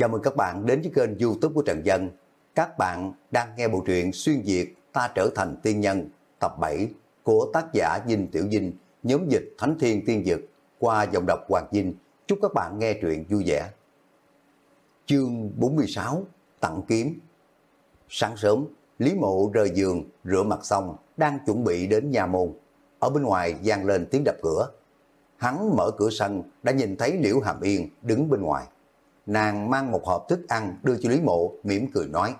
Chào mừng các bạn đến với kênh youtube của Trần Dân. Các bạn đang nghe bộ truyện Xuyên Việt Ta Trở Thành Tiên Nhân tập 7 của tác giả Dinh Tiểu Dinh, nhóm dịch Thánh Thiên Tiên Dực qua dòng đọc Hoàng Dinh. Chúc các bạn nghe truyện vui vẻ. Chương 46 Tặng Kiếm Sáng sớm, Lý Mộ rời giường, rửa mặt xong, đang chuẩn bị đến nhà môn. Ở bên ngoài vang lên tiếng đập cửa. Hắn mở cửa sân, đã nhìn thấy Liễu Hàm Yên đứng bên ngoài nàng mang một hộp thức ăn đưa cho Lý Mộ, mỉm cười nói,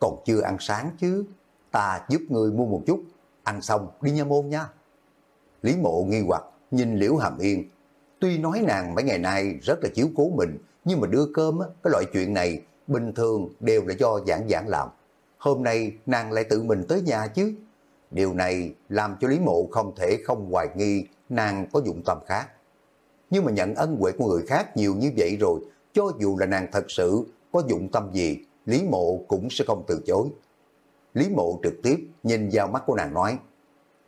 còn chưa ăn sáng chứ, ta giúp người mua một chút, ăn xong đi nha môn nha. Lý Mộ nghi hoặc nhìn Liễu Hàm Yên, tuy nói nàng mấy ngày nay rất là chiếu cố mình, nhưng mà đưa cơm, cái loại chuyện này bình thường đều là do giảng giảng làm. Hôm nay nàng lại tự mình tới nhà chứ. Điều này làm cho Lý Mộ không thể không hoài nghi nàng có dụng tâm khác. Nhưng mà nhận ân huệ của người khác nhiều như vậy rồi, cho dù là nàng thật sự có dụng tâm gì, Lý Mộ cũng sẽ không từ chối. Lý Mộ trực tiếp nhìn vào mắt của nàng nói,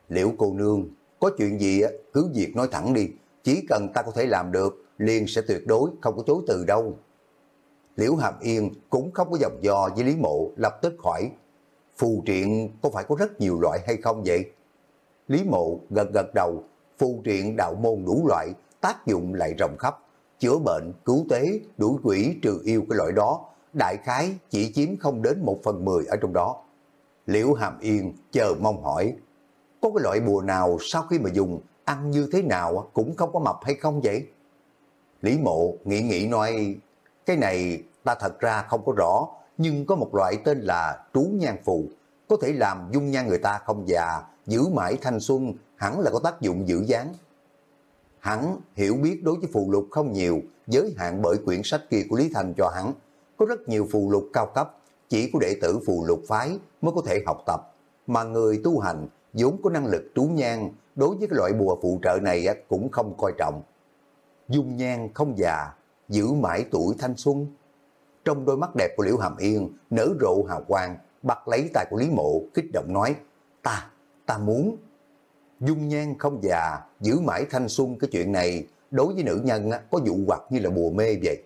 Liễu cô nương, có chuyện gì cứ việc nói thẳng đi, chỉ cần ta có thể làm được, liền sẽ tuyệt đối không có chối từ đâu. Liễu Hàm Yên cũng không có dòng dò với Lý Mộ lập tức hỏi, phù triện có phải có rất nhiều loại hay không vậy? Lý Mộ gật gật đầu, phù triện đạo môn đủ loại, tác dụng lại rộng khắp, chữa bệnh, cứu tế, đuổi quỷ trừ yêu cái loại đó, đại khái chỉ chiếm không đến một phần mười ở trong đó. Liễu Hàm Yên chờ mong hỏi, có cái loại bùa nào sau khi mà dùng ăn như thế nào cũng không có mập hay không vậy? Lý Mộ nghĩ nghĩ nói, cái này ta thật ra không có rõ, nhưng có một loại tên là trú nhan phù, có thể làm dung nhan người ta không già, giữ mãi thanh xuân, hẳn là có tác dụng giữ dáng. Hắn hiểu biết đối với phù lục không nhiều, giới hạn bởi quyển sách kia của Lý Thành cho hắn. Có rất nhiều phù lục cao cấp, chỉ có đệ tử phù lục phái mới có thể học tập. Mà người tu hành vốn có năng lực trú nhang đối với cái loại bùa phụ trợ này cũng không coi trọng. Dung nhan không già, giữ mãi tuổi thanh xuân. Trong đôi mắt đẹp của Liễu Hàm Yên nở rộ hào quang, bắt lấy tay của Lý Mộ, kích động nói, ta, ta muốn dung nhan không già, giữ mãi thanh xuân cái chuyện này, đối với nữ nhân có dụ hoặc như là bùa mê vậy.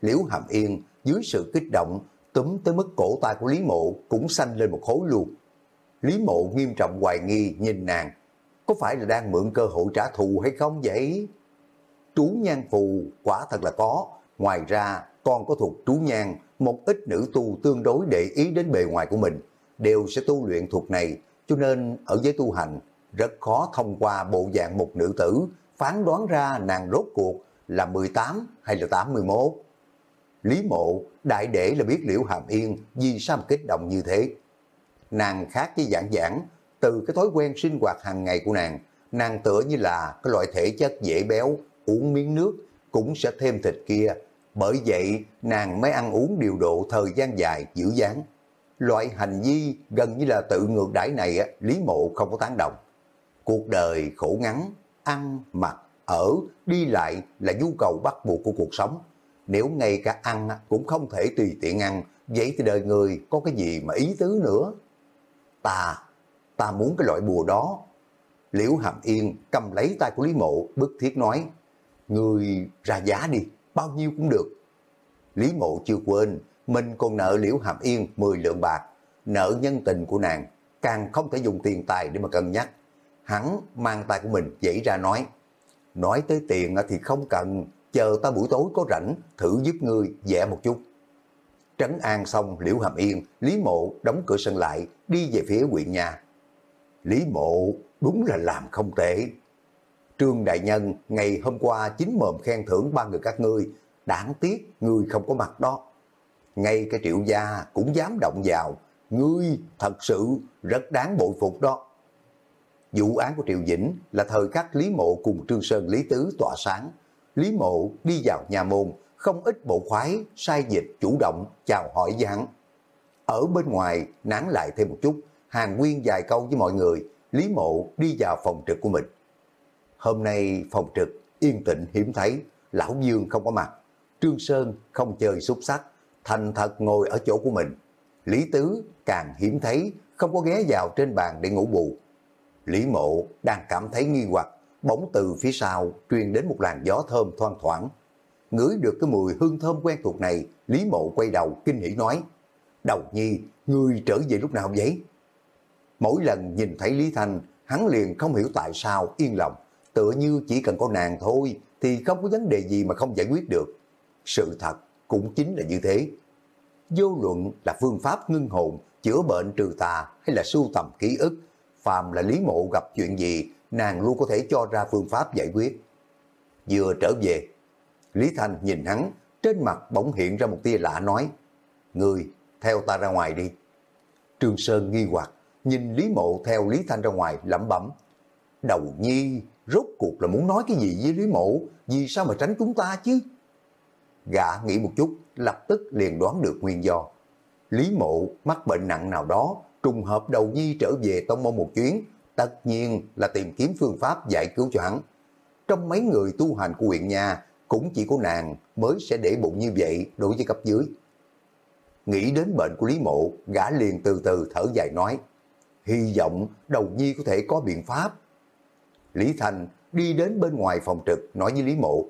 Liễu Hàm Yên dưới sự kích động, túm tới mức cổ tay của Lý Mộ cũng xanh lên một khối luôn. Lý Mộ nghiêm trọng hoài nghi nhìn nàng, có phải là đang mượn cơ hội trả thù hay không vậy? Trú nhan phù quả thật là có, ngoài ra còn có thuộc trú nhan, một ít nữ tu tương đối để ý đến bề ngoài của mình, đều sẽ tu luyện thuộc này, cho nên ở giới tu hành rất khó thông qua bộ dạng một nữ tử phán đoán ra nàng rốt cuộc là 18 hay là 81. Lý mộ đại để là biết liễu hàm yên vì sao kích động như thế. Nàng khác với giảng giảng, từ cái thói quen sinh hoạt hàng ngày của nàng, nàng tựa như là cái loại thể chất dễ béo, uống miếng nước cũng sẽ thêm thịt kia. Bởi vậy nàng mới ăn uống điều độ thời gian dài giữ dáng. Loại hành vi gần như là tự ngược đãi này Lý Mộ không có tán đồng. Cuộc đời khổ ngắn, ăn, mặc, ở, đi lại là nhu cầu bắt buộc của cuộc sống. Nếu ngay cả ăn cũng không thể tùy tiện ăn, vậy thì đời người có cái gì mà ý tứ nữa. Ta, ta muốn cái loại bùa đó. Liễu Hàm Yên cầm lấy tay của Lý Mộ, bức thiết nói, Người ra giá đi, bao nhiêu cũng được. Lý Mộ chưa quên, mình còn nợ Liễu Hàm Yên 10 lượng bạc, nợ nhân tình của nàng, càng không thể dùng tiền tài để mà cân nhắc hắn mang tay của mình dãy ra nói, nói tới tiền thì không cần, chờ ta buổi tối có rảnh, thử giúp ngươi vẽ một chút. Trấn an xong Liễu Hàm Yên, Lý Mộ đóng cửa sân lại, đi về phía huyện nhà. Lý Mộ đúng là làm không tệ. Trương Đại Nhân ngày hôm qua chính mồm khen thưởng ba người các ngươi, đáng tiếc ngươi không có mặt đó. Ngay cái triệu gia cũng dám động vào, ngươi thật sự rất đáng bội phục đó. Vụ án của Triệu Dĩnh là thời khắc Lý Mộ cùng Trương Sơn Lý Tứ tỏa sáng. Lý Mộ đi vào nhà môn, không ít bộ khoái, sai dịch, chủ động, chào hỏi với Ở bên ngoài, nán lại thêm một chút, hàng nguyên dài câu với mọi người, Lý Mộ đi vào phòng trực của mình. Hôm nay phòng trực yên tĩnh hiếm thấy, Lão Dương không có mặt, Trương Sơn không chơi xúc sắc, thành thật ngồi ở chỗ của mình. Lý Tứ càng hiếm thấy, không có ghé vào trên bàn để ngủ bù. Lý mộ đang cảm thấy nghi hoặc, bỗng từ phía sau truyền đến một làn gió thơm thoang thoảng. ngửi được cái mùi hương thơm quen thuộc này, Lý Mộ quay đầu kinh hỉ nói, Đầu nhi, ngươi trở về lúc nào vậy? Mỗi lần nhìn thấy Lý Thanh, hắn liền không hiểu tại sao yên lòng, tựa như chỉ cần có nàng thôi thì không có vấn đề gì mà không giải quyết được. Sự thật cũng chính là như thế. Vô luận là phương pháp ngưng hồn, chữa bệnh trừ tà hay là sưu tầm ký ức, phàm là Lý Mộ gặp chuyện gì, nàng luôn có thể cho ra phương pháp giải quyết. Vừa trở về, Lý Thanh nhìn hắn, trên mặt bỗng hiện ra một tia lạ nói, Người, theo ta ra ngoài đi. Trương Sơn nghi hoặc, nhìn Lý Mộ theo Lý Thanh ra ngoài lẩm bẩm. Đầu nhi, rốt cuộc là muốn nói cái gì với Lý Mộ, vì sao mà tránh chúng ta chứ? Gã nghĩ một chút, lập tức liền đoán được nguyên do. Lý Mộ mắc bệnh nặng nào đó, trùng hợp đầu nhi trở về Tông Môn một chuyến, tất nhiên là tìm kiếm phương pháp giải cứu cho hắn. Trong mấy người tu hành của huyện nhà, cũng chỉ có nàng mới sẽ để bụng như vậy đối với cấp dưới. Nghĩ đến bệnh của Lý Mộ, gã liền từ từ thở dài nói, hy vọng đầu nhi có thể có biện pháp. Lý Thành đi đến bên ngoài phòng trực nói với Lý Mộ,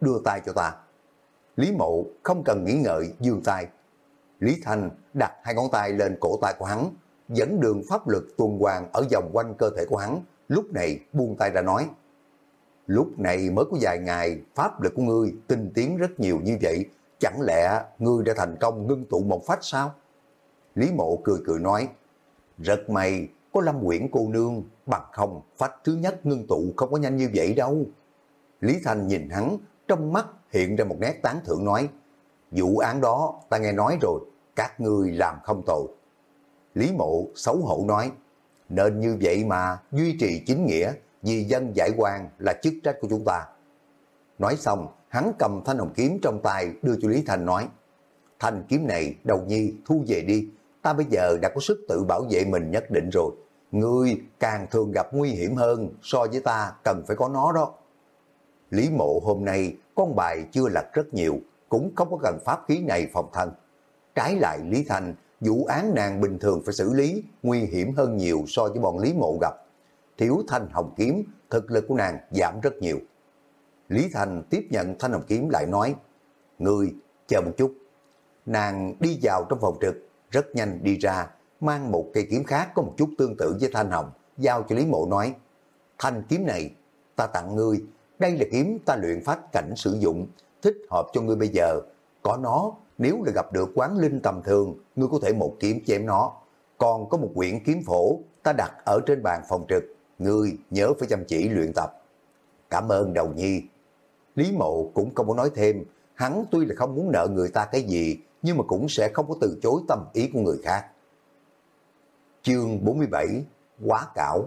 đưa tay cho ta. Lý Mộ không cần nghĩ ngợi dương tay. Lý Thành đặt hai ngón tay lên cổ tay của hắn, dẫn đường pháp lực tuần hoàn ở vòng quanh cơ thể của hắn, lúc này buông tay ra nói. Lúc này mới có vài ngày, pháp lực của ngươi tinh tiến rất nhiều như vậy, chẳng lẽ ngươi đã thành công ngưng tụ một phách sao? Lý Mộ cười cười nói, rất may có Lâm Quyển cô nương, bằng không phách thứ nhất ngưng tụ không có nhanh như vậy đâu. Lý Thanh nhìn hắn, trong mắt hiện ra một nét tán thưởng nói, vụ án đó ta nghe nói rồi, các ngươi làm không tội. Lý Mộ xấu hổ nói, nên như vậy mà duy trì chính nghĩa, vì dân giải quan là chức trách của chúng ta. Nói xong, hắn cầm thanh hồng kiếm trong tay đưa cho Lý Thành nói, thanh kiếm này đầu nhi thu về đi, ta bây giờ đã có sức tự bảo vệ mình nhất định rồi. Ngươi càng thường gặp nguy hiểm hơn so với ta cần phải có nó đó. Lý mộ hôm nay con bài chưa lật rất nhiều, cũng không có cần pháp khí này phòng thân. Trái lại Lý Thành, vụ án nàng bình thường phải xử lý, nguy hiểm hơn nhiều so với bọn Lý mộ gặp. Thiếu thanh hồng kiếm, thực lực của nàng giảm rất nhiều. Lý Thành tiếp nhận thanh hồng kiếm lại nói, người chờ một chút. Nàng đi vào trong phòng trực, rất nhanh đi ra, mang một cây kiếm khác có một chút tương tự với thanh hồng, giao cho Lý Mộ nói, thanh kiếm này ta tặng ngươi, đây là kiếm ta luyện phát cảnh sử dụng, thích hợp cho ngươi bây giờ. Có nó, nếu là gặp được quán linh tầm thường, ngươi có thể một kiếm chém nó. Còn có một quyển kiếm phổ, ta đặt ở trên bàn phòng trực, ngươi nhớ phải chăm chỉ luyện tập. Cảm ơn đầu nhi. Lý mộ cũng không có nói thêm, hắn tuy là không muốn nợ người ta cái gì, nhưng mà cũng sẽ không có từ chối tâm ý của người khác. Chương 47 Quá cảo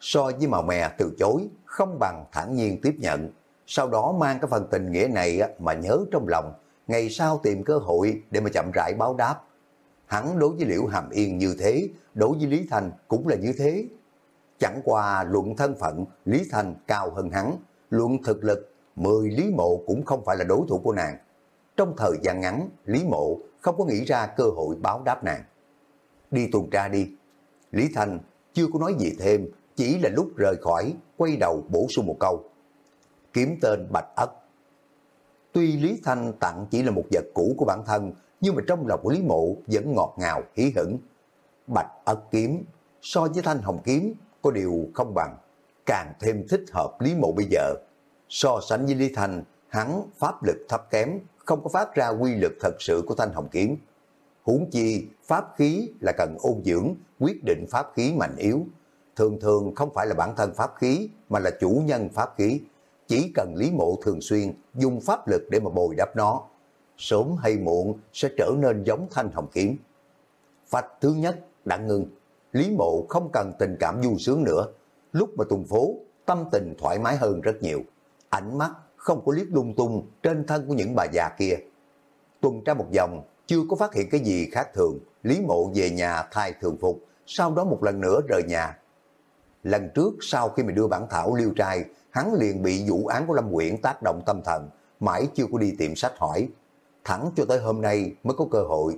So với màu mè từ chối, không bằng thản nhiên tiếp nhận. Sau đó mang cái phần tình nghĩa này mà nhớ trong lòng, ngày sau tìm cơ hội để mà chậm rãi báo đáp. Hắn đối với Liễu Hàm Yên như thế, đối với Lý Thành cũng là như thế. Chẳng qua luận thân phận, Lý Thành cao hơn hắn, luận thực lực, 10 Lý Mộ cũng không phải là đối thủ của nàng. Trong thời gian ngắn, Lý Mộ không có nghĩ ra cơ hội báo đáp nàng. Đi tuần tra đi. Lý Thành chưa có nói gì thêm, chỉ là lúc rời khỏi, quay đầu bổ sung một câu. Kiếm tên Bạch Ất. Tuy Lý Thanh tặng chỉ là một vật cũ của bản thân, nhưng mà trong lòng của Lý Mộ vẫn ngọt ngào, hí hửng. Bạch Ất kiếm, so với Thanh Hồng kiếm, có điều không bằng, càng thêm thích hợp Lý Mộ bây giờ. So sánh với Lý Thanh, hắn pháp lực thấp kém, không có phát ra quy lực thật sự của Thanh Hồng kiếm. Huống chi, pháp khí là cần ôn dưỡng, quyết định pháp khí mạnh yếu. Thường thường không phải là bản thân pháp khí, mà là chủ nhân pháp khí. Chỉ cần Lý Mộ thường xuyên dùng pháp lực để mà bồi đắp nó. Sớm hay muộn sẽ trở nên giống Thanh Hồng kiếm. Phách thứ nhất đã ngưng. Lý Mộ không cần tình cảm du sướng nữa. Lúc mà tuần phố, tâm tình thoải mái hơn rất nhiều. Ánh mắt không có liếc lung tung trên thân của những bà già kia. Tuần tra một vòng, chưa có phát hiện cái gì khác thường, Lý Mộ về nhà thay thường phục, sau đó một lần nữa rời nhà. Lần trước sau khi mình đưa bản thảo liêu trai, hắn liền bị vụ án của Lâm Quyển tác động tâm thần, mãi chưa có đi tiệm sách hỏi. Thẳng cho tới hôm nay mới có cơ hội.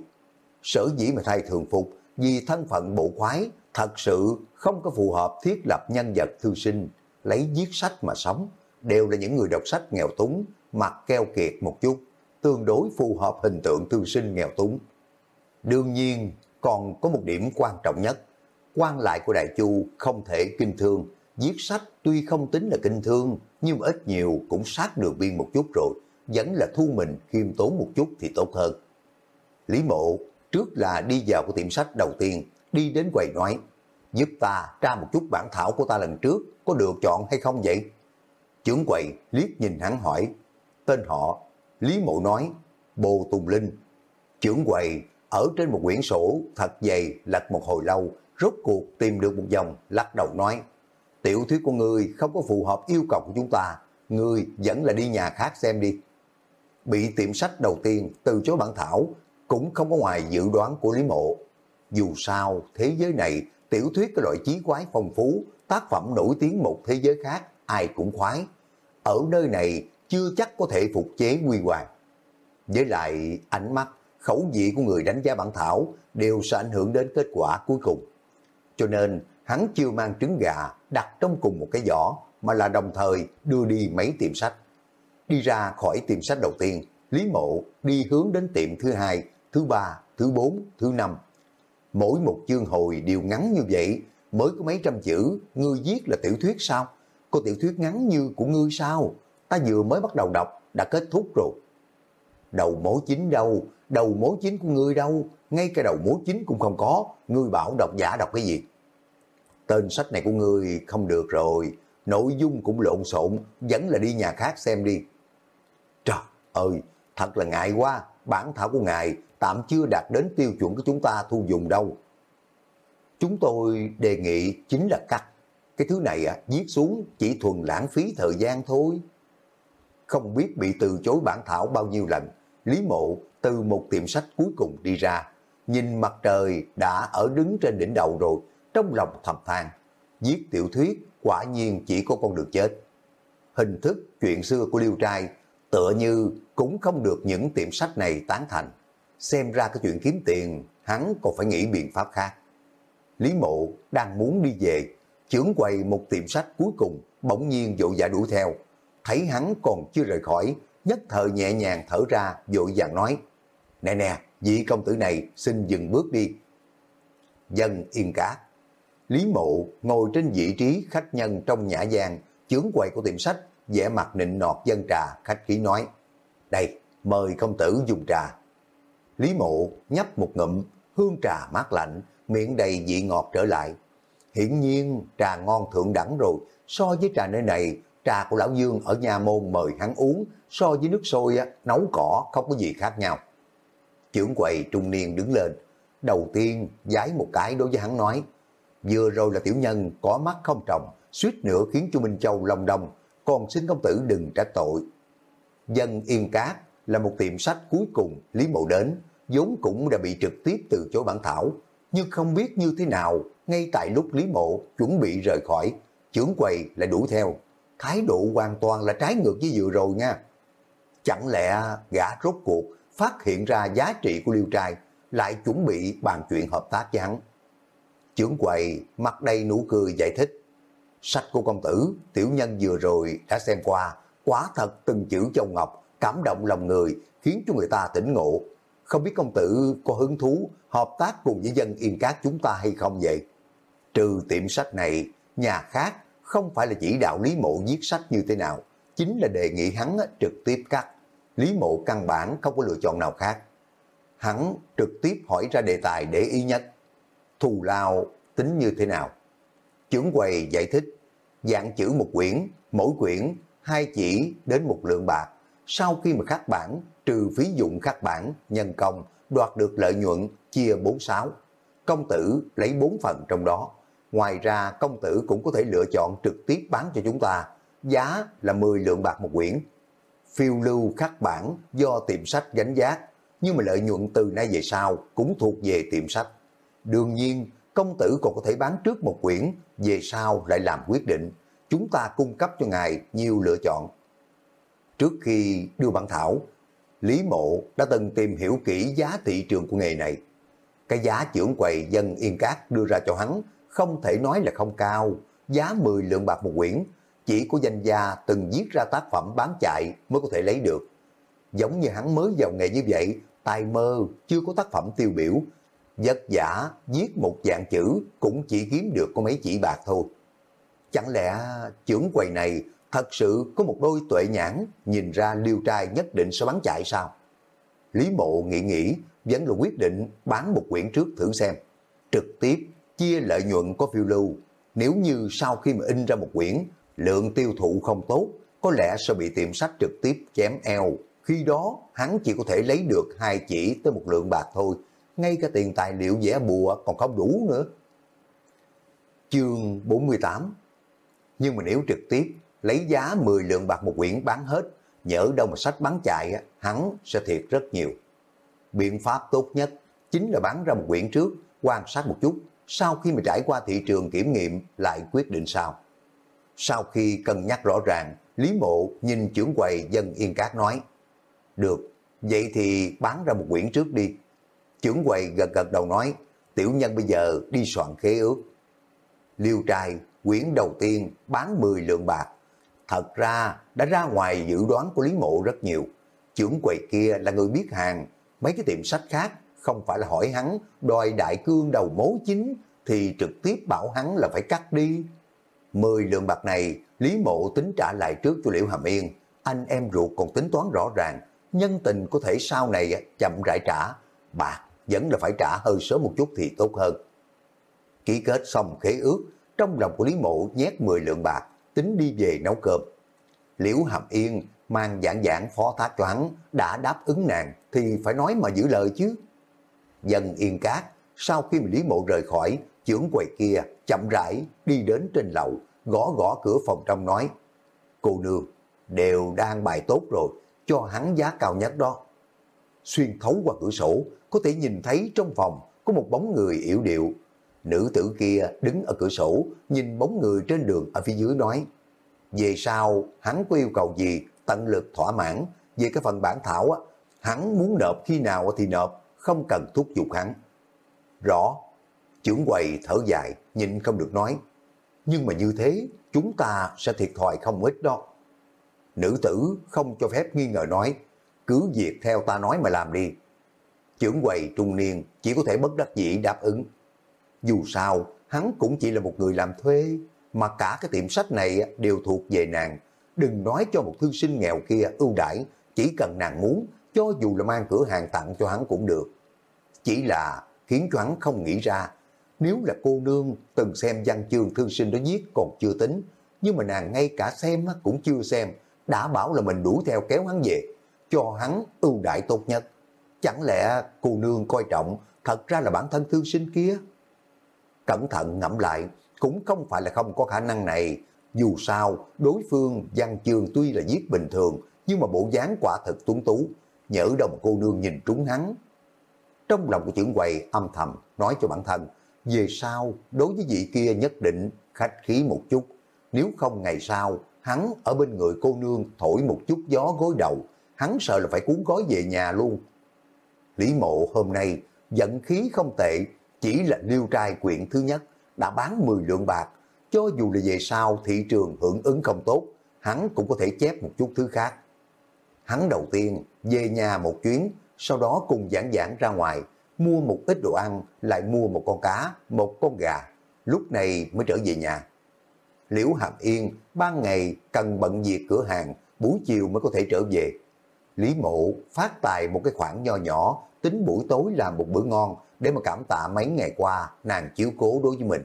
Sở dĩ mà thay thường phục, vì thân phận bộ khoái, thật sự không có phù hợp thiết lập nhân vật thư sinh, lấy viết sách mà sống, đều là những người đọc sách nghèo túng, mặt keo kiệt một chút, tương đối phù hợp hình tượng thư sinh nghèo túng. Đương nhiên, còn có một điểm quan trọng nhất, quan lại của Đại Chu không thể kinh thương, viết sách tuy không tính là kinh thương, nhưng ít nhiều cũng sát được biên một chút rồi, vẫn là thu mình khiêm tốn một chút thì tốt hơn. Lý mộ trước là đi vào của tiệm sách đầu tiên, đi đến quầy nói, giúp ta tra một chút bản thảo của ta lần trước, có được chọn hay không vậy? Chưởng quầy liếc nhìn hắn hỏi, tên họ, Lý mộ nói, Bồ Tùng Linh. Chưởng quầy ở trên một quyển sổ thật dày lật một hồi lâu, rốt cuộc tìm được một dòng, lắc đầu nói, tiểu thuyết của ngươi không có phù hợp yêu cầu của chúng ta, ngươi vẫn là đi nhà khác xem đi. Bị tiệm sách đầu tiên từ chối bản thảo, cũng không có ngoài dự đoán của Lý Mộ. Dù sao, thế giới này, tiểu thuyết cái loại chí quái phong phú, tác phẩm nổi tiếng một thế giới khác, ai cũng khoái. Ở nơi này, chưa chắc có thể phục chế quy hoàng. Với lại, ánh mắt, khẩu vị của người đánh giá bản thảo đều sẽ ảnh hưởng đến kết quả cuối cùng. Cho nên, hắn chưa mang trứng gà đặt trong cùng một cái giỏ, mà là đồng thời đưa đi mấy tiệm sách. Đi ra khỏi tiệm sách đầu tiên, Lý Mộ đi hướng đến tiệm thứ hai, thứ ba, thứ bốn, thứ năm. Mỗi một chương hồi đều ngắn như vậy, mới có mấy trăm chữ, ngươi viết là tiểu thuyết sao? Có tiểu thuyết ngắn như của ngươi sao? Ta vừa mới bắt đầu đọc, đã kết thúc rồi. Đầu mối chính đâu? Đầu mối chính của ngươi đâu? Ngay cái đầu mối chính cũng không có, ngươi bảo đọc giả đọc cái gì? Tên sách này của ngươi không được rồi, nội dung cũng lộn xộn, vẫn là đi nhà khác xem đi. Trời ơi, thật là ngại quá, bản thảo của ngài tạm chưa đạt đến tiêu chuẩn của chúng ta thu dùng đâu. Chúng tôi đề nghị chính là cắt. Cái thứ này á, viết xuống chỉ thuần lãng phí thời gian thôi. Không biết bị từ chối bản thảo bao nhiêu lần, Lý Mộ từ một tiệm sách cuối cùng đi ra, nhìn mặt trời đã ở đứng trên đỉnh đầu rồi, trong lòng thầm than. giết tiểu thuyết quả nhiên chỉ có con đường chết. Hình thức chuyện xưa của Liêu Trai tựa như cũng không được những tiệm sách này tán thành. Xem ra cái chuyện kiếm tiền, hắn còn phải nghĩ biện pháp khác. Lý Mộ đang muốn đi về, trưởng quầy một tiệm sách cuối cùng, bỗng nhiên dội dạ đuổi theo. Thấy hắn còn chưa rời khỏi, nhất thời nhẹ nhàng thở ra, dội vàng nói, Nè nè, vị công tử này xin dừng bước đi. Dân yên cát. Lý Mộ ngồi trên vị trí khách nhân trong nhã gian, chướng quầy của tiệm sách, vẻ mặt nịnh nọt dân trà, khách khí nói, đây, mời công tử dùng trà. Lý Mộ nhấp một ngụm, hương trà mát lạnh, miệng đầy vị ngọt trở lại. Hiển nhiên trà ngon thượng đẳng rồi, so với trà nơi này, trà của Lão Dương ở nhà môn mời hắn uống, so với nước sôi nấu cỏ không có gì khác nhau. Trưởng quầy trung niên đứng lên, đầu tiên giái một cái đối với hắn nói, vừa rồi là tiểu nhân có mắt không trồng, suýt nữa khiến chu Minh Châu lòng đồng, còn xin công tử đừng trách tội. Dân Yên Cát là một tiệm sách cuối cùng Lý Mộ đến, vốn cũng đã bị trực tiếp từ chối bản thảo, nhưng không biết như thế nào, ngay tại lúc Lý Mộ chuẩn bị rời khỏi, trưởng quầy lại đuổi theo. Thái độ hoàn toàn là trái ngược với vừa rồi nha. Chẳng lẽ gã rốt cuộc phát hiện ra giá trị của liêu trai, lại chuẩn bị bàn chuyện hợp tác với hắn. Trưởng quầy mặt đầy nụ cười giải thích. Sách của công tử, tiểu nhân vừa rồi đã xem qua, quá thật từng chữ châu ngọc, cảm động lòng người, khiến cho người ta tỉnh ngộ. Không biết công tử có hứng thú hợp tác cùng với dân yên cát chúng ta hay không vậy? Trừ tiệm sách này, nhà khác không phải là chỉ đạo Lý Mộ viết sách như thế nào, chính là đề nghị hắn trực tiếp cắt. Lý Mộ căn bản không có lựa chọn nào khác. Hắn trực tiếp hỏi ra đề tài để ý nhất. Thù lao tính như thế nào? Chưởng quầy giải thích, dạng chữ một quyển, mỗi quyển hai chỉ đến một lượng bạc. Sau khi mà khắc bản, trừ phí dụng khắc bản, nhân công, đoạt được lợi nhuận, chia 46. Công tử lấy 4 phần trong đó. Ngoài ra, công tử cũng có thể lựa chọn trực tiếp bán cho chúng ta. Giá là 10 lượng bạc một quyển. Phiêu lưu khắc bản do tiệm sách gánh giác, nhưng mà lợi nhuận từ nay về sau cũng thuộc về tiệm sách. Đương nhiên, công tử còn có thể bán trước một quyển, về sau lại làm quyết định. Chúng ta cung cấp cho ngài nhiều lựa chọn. Trước khi đưa bản thảo, Lý Mộ đã từng tìm hiểu kỹ giá thị trường của nghề này. Cái giá trưởng quầy dân Yên Cát đưa ra cho hắn không thể nói là không cao, giá 10 lượng bạc một quyển. chỉ có danh gia từng viết ra tác phẩm bán chạy mới có thể lấy được. Giống như hắn mới vào nghề như vậy, tài mơ chưa có tác phẩm tiêu biểu, vất giả viết một dạng chữ cũng chỉ kiếm được có mấy chỉ bạc thôi. Chẳng lẽ trưởng quầy này thật sự có một đôi tuệ nhãn nhìn ra liêu trai nhất định sẽ bán chạy sao? Lý mộ nghĩ nghĩ vẫn là quyết định bán một quyển trước thử xem. Trực tiếp chia lợi nhuận có phiêu lưu. Nếu như sau khi mà in ra một quyển, lượng tiêu thụ không tốt, có lẽ sẽ bị tiệm sách trực tiếp chém eo. Khi đó, hắn chỉ có thể lấy được hai chỉ tới một lượng bạc thôi. Ngay cả tiền tài liệu vẽ bùa còn không đủ nữa. Chương 48 Nhưng mà nếu trực tiếp lấy giá 10 lượng bạc một quyển bán hết, nhỡ đâu mà sách bán chạy, hắn sẽ thiệt rất nhiều. Biện pháp tốt nhất chính là bán ra một quyển trước, quan sát một chút, sau khi mà trải qua thị trường kiểm nghiệm lại quyết định sao. Sau khi cân nhắc rõ ràng, Lý Mộ nhìn trưởng quầy dân Yên Cát nói, Được, vậy thì bán ra một quyển trước đi chưởng quầy gật gật đầu nói, tiểu nhân bây giờ đi soạn khế ước. Liêu trai, quyển đầu tiên bán 10 lượng bạc. Thật ra đã ra ngoài dự đoán của Lý Mộ rất nhiều. chưởng quầy kia là người biết hàng, mấy cái tiệm sách khác không phải là hỏi hắn đòi đại cương đầu mối chính thì trực tiếp bảo hắn là phải cắt đi. Mười lượng bạc này Lý Mộ tính trả lại trước cho Liễu Hàm Yên, anh em ruột còn tính toán rõ ràng, nhân tình có thể sau này chậm rãi trả, bạc vẫn là phải trả hơi sớm một chút thì tốt hơn. Ký kết xong khế ước, trong lòng của Lý Mộ nhét 10 lượng bạc, tính đi về nấu cơm. Liễu Hàm Yên mang giảng giảng phó thác cho hắn, đã đáp ứng nàng thì phải nói mà giữ lời chứ. Dân yên cát, sau khi mà Lý Mộ rời khỏi, trưởng quầy kia chậm rãi đi đến trên lầu, gõ gõ cửa phòng trong nói, cô nương, đều đang bài tốt rồi, cho hắn giá cao nhất đó. Xuyên thấu qua cửa sổ, có thể nhìn thấy trong phòng có một bóng người yểu điệu. Nữ tử kia đứng ở cửa sổ, nhìn bóng người trên đường ở phía dưới nói, về sau hắn có yêu cầu gì tận lực thỏa mãn, về cái phần bản thảo á, hắn muốn nộp khi nào thì nộp, không cần thúc giục hắn. Rõ, trưởng quầy thở dài, nhìn không được nói. Nhưng mà như thế, chúng ta sẽ thiệt thòi không ít đó. Nữ tử không cho phép nghi ngờ nói, cứ việc theo ta nói mà làm đi. Trưởng quầy trung niên chỉ có thể bất đắc dĩ đáp ứng. Dù sao, hắn cũng chỉ là một người làm thuê, mà cả cái tiệm sách này đều thuộc về nàng. Đừng nói cho một thư sinh nghèo kia ưu đãi, chỉ cần nàng muốn, cho dù là mang cửa hàng tặng cho hắn cũng được. Chỉ là khiến cho hắn không nghĩ ra, nếu là cô nương từng xem văn chương thư sinh đó viết còn chưa tính, nhưng mà nàng ngay cả xem cũng chưa xem, đã bảo là mình đuổi theo kéo hắn về, cho hắn ưu đại tốt nhất. Chẳng lẽ cô nương coi trọng thật ra là bản thân thương sinh kia? Cẩn thận ngẫm lại, cũng không phải là không có khả năng này. Dù sao, đối phương văn trường tuy là viết bình thường, nhưng mà bộ dáng quả thật tuấn tú, nhỡ đồng cô nương nhìn trúng hắn. Trong lòng của trưởng quầy âm thầm nói cho bản thân, về sau đối với vị kia nhất định khách khí một chút, nếu không ngày sau hắn ở bên người cô nương thổi một chút gió gối đầu, hắn sợ là phải cuốn gói về nhà luôn. Lý mộ hôm nay giận khí không tệ, chỉ là liêu trai quyện thứ nhất, đã bán 10 lượng bạc, cho dù là về sau thị trường hưởng ứng không tốt, hắn cũng có thể chép một chút thứ khác. Hắn đầu tiên về nhà một chuyến, sau đó cùng giảng giảng ra ngoài, mua một ít đồ ăn, lại mua một con cá, một con gà, lúc này mới trở về nhà. Liễu Hàm Yên ban ngày cần bận việc cửa hàng, buổi chiều mới có thể trở về. Lý Mộ phát tài một cái khoản nho nhỏ, tính buổi tối làm một bữa ngon để mà cảm tạ mấy ngày qua nàng chiếu cố đối với mình.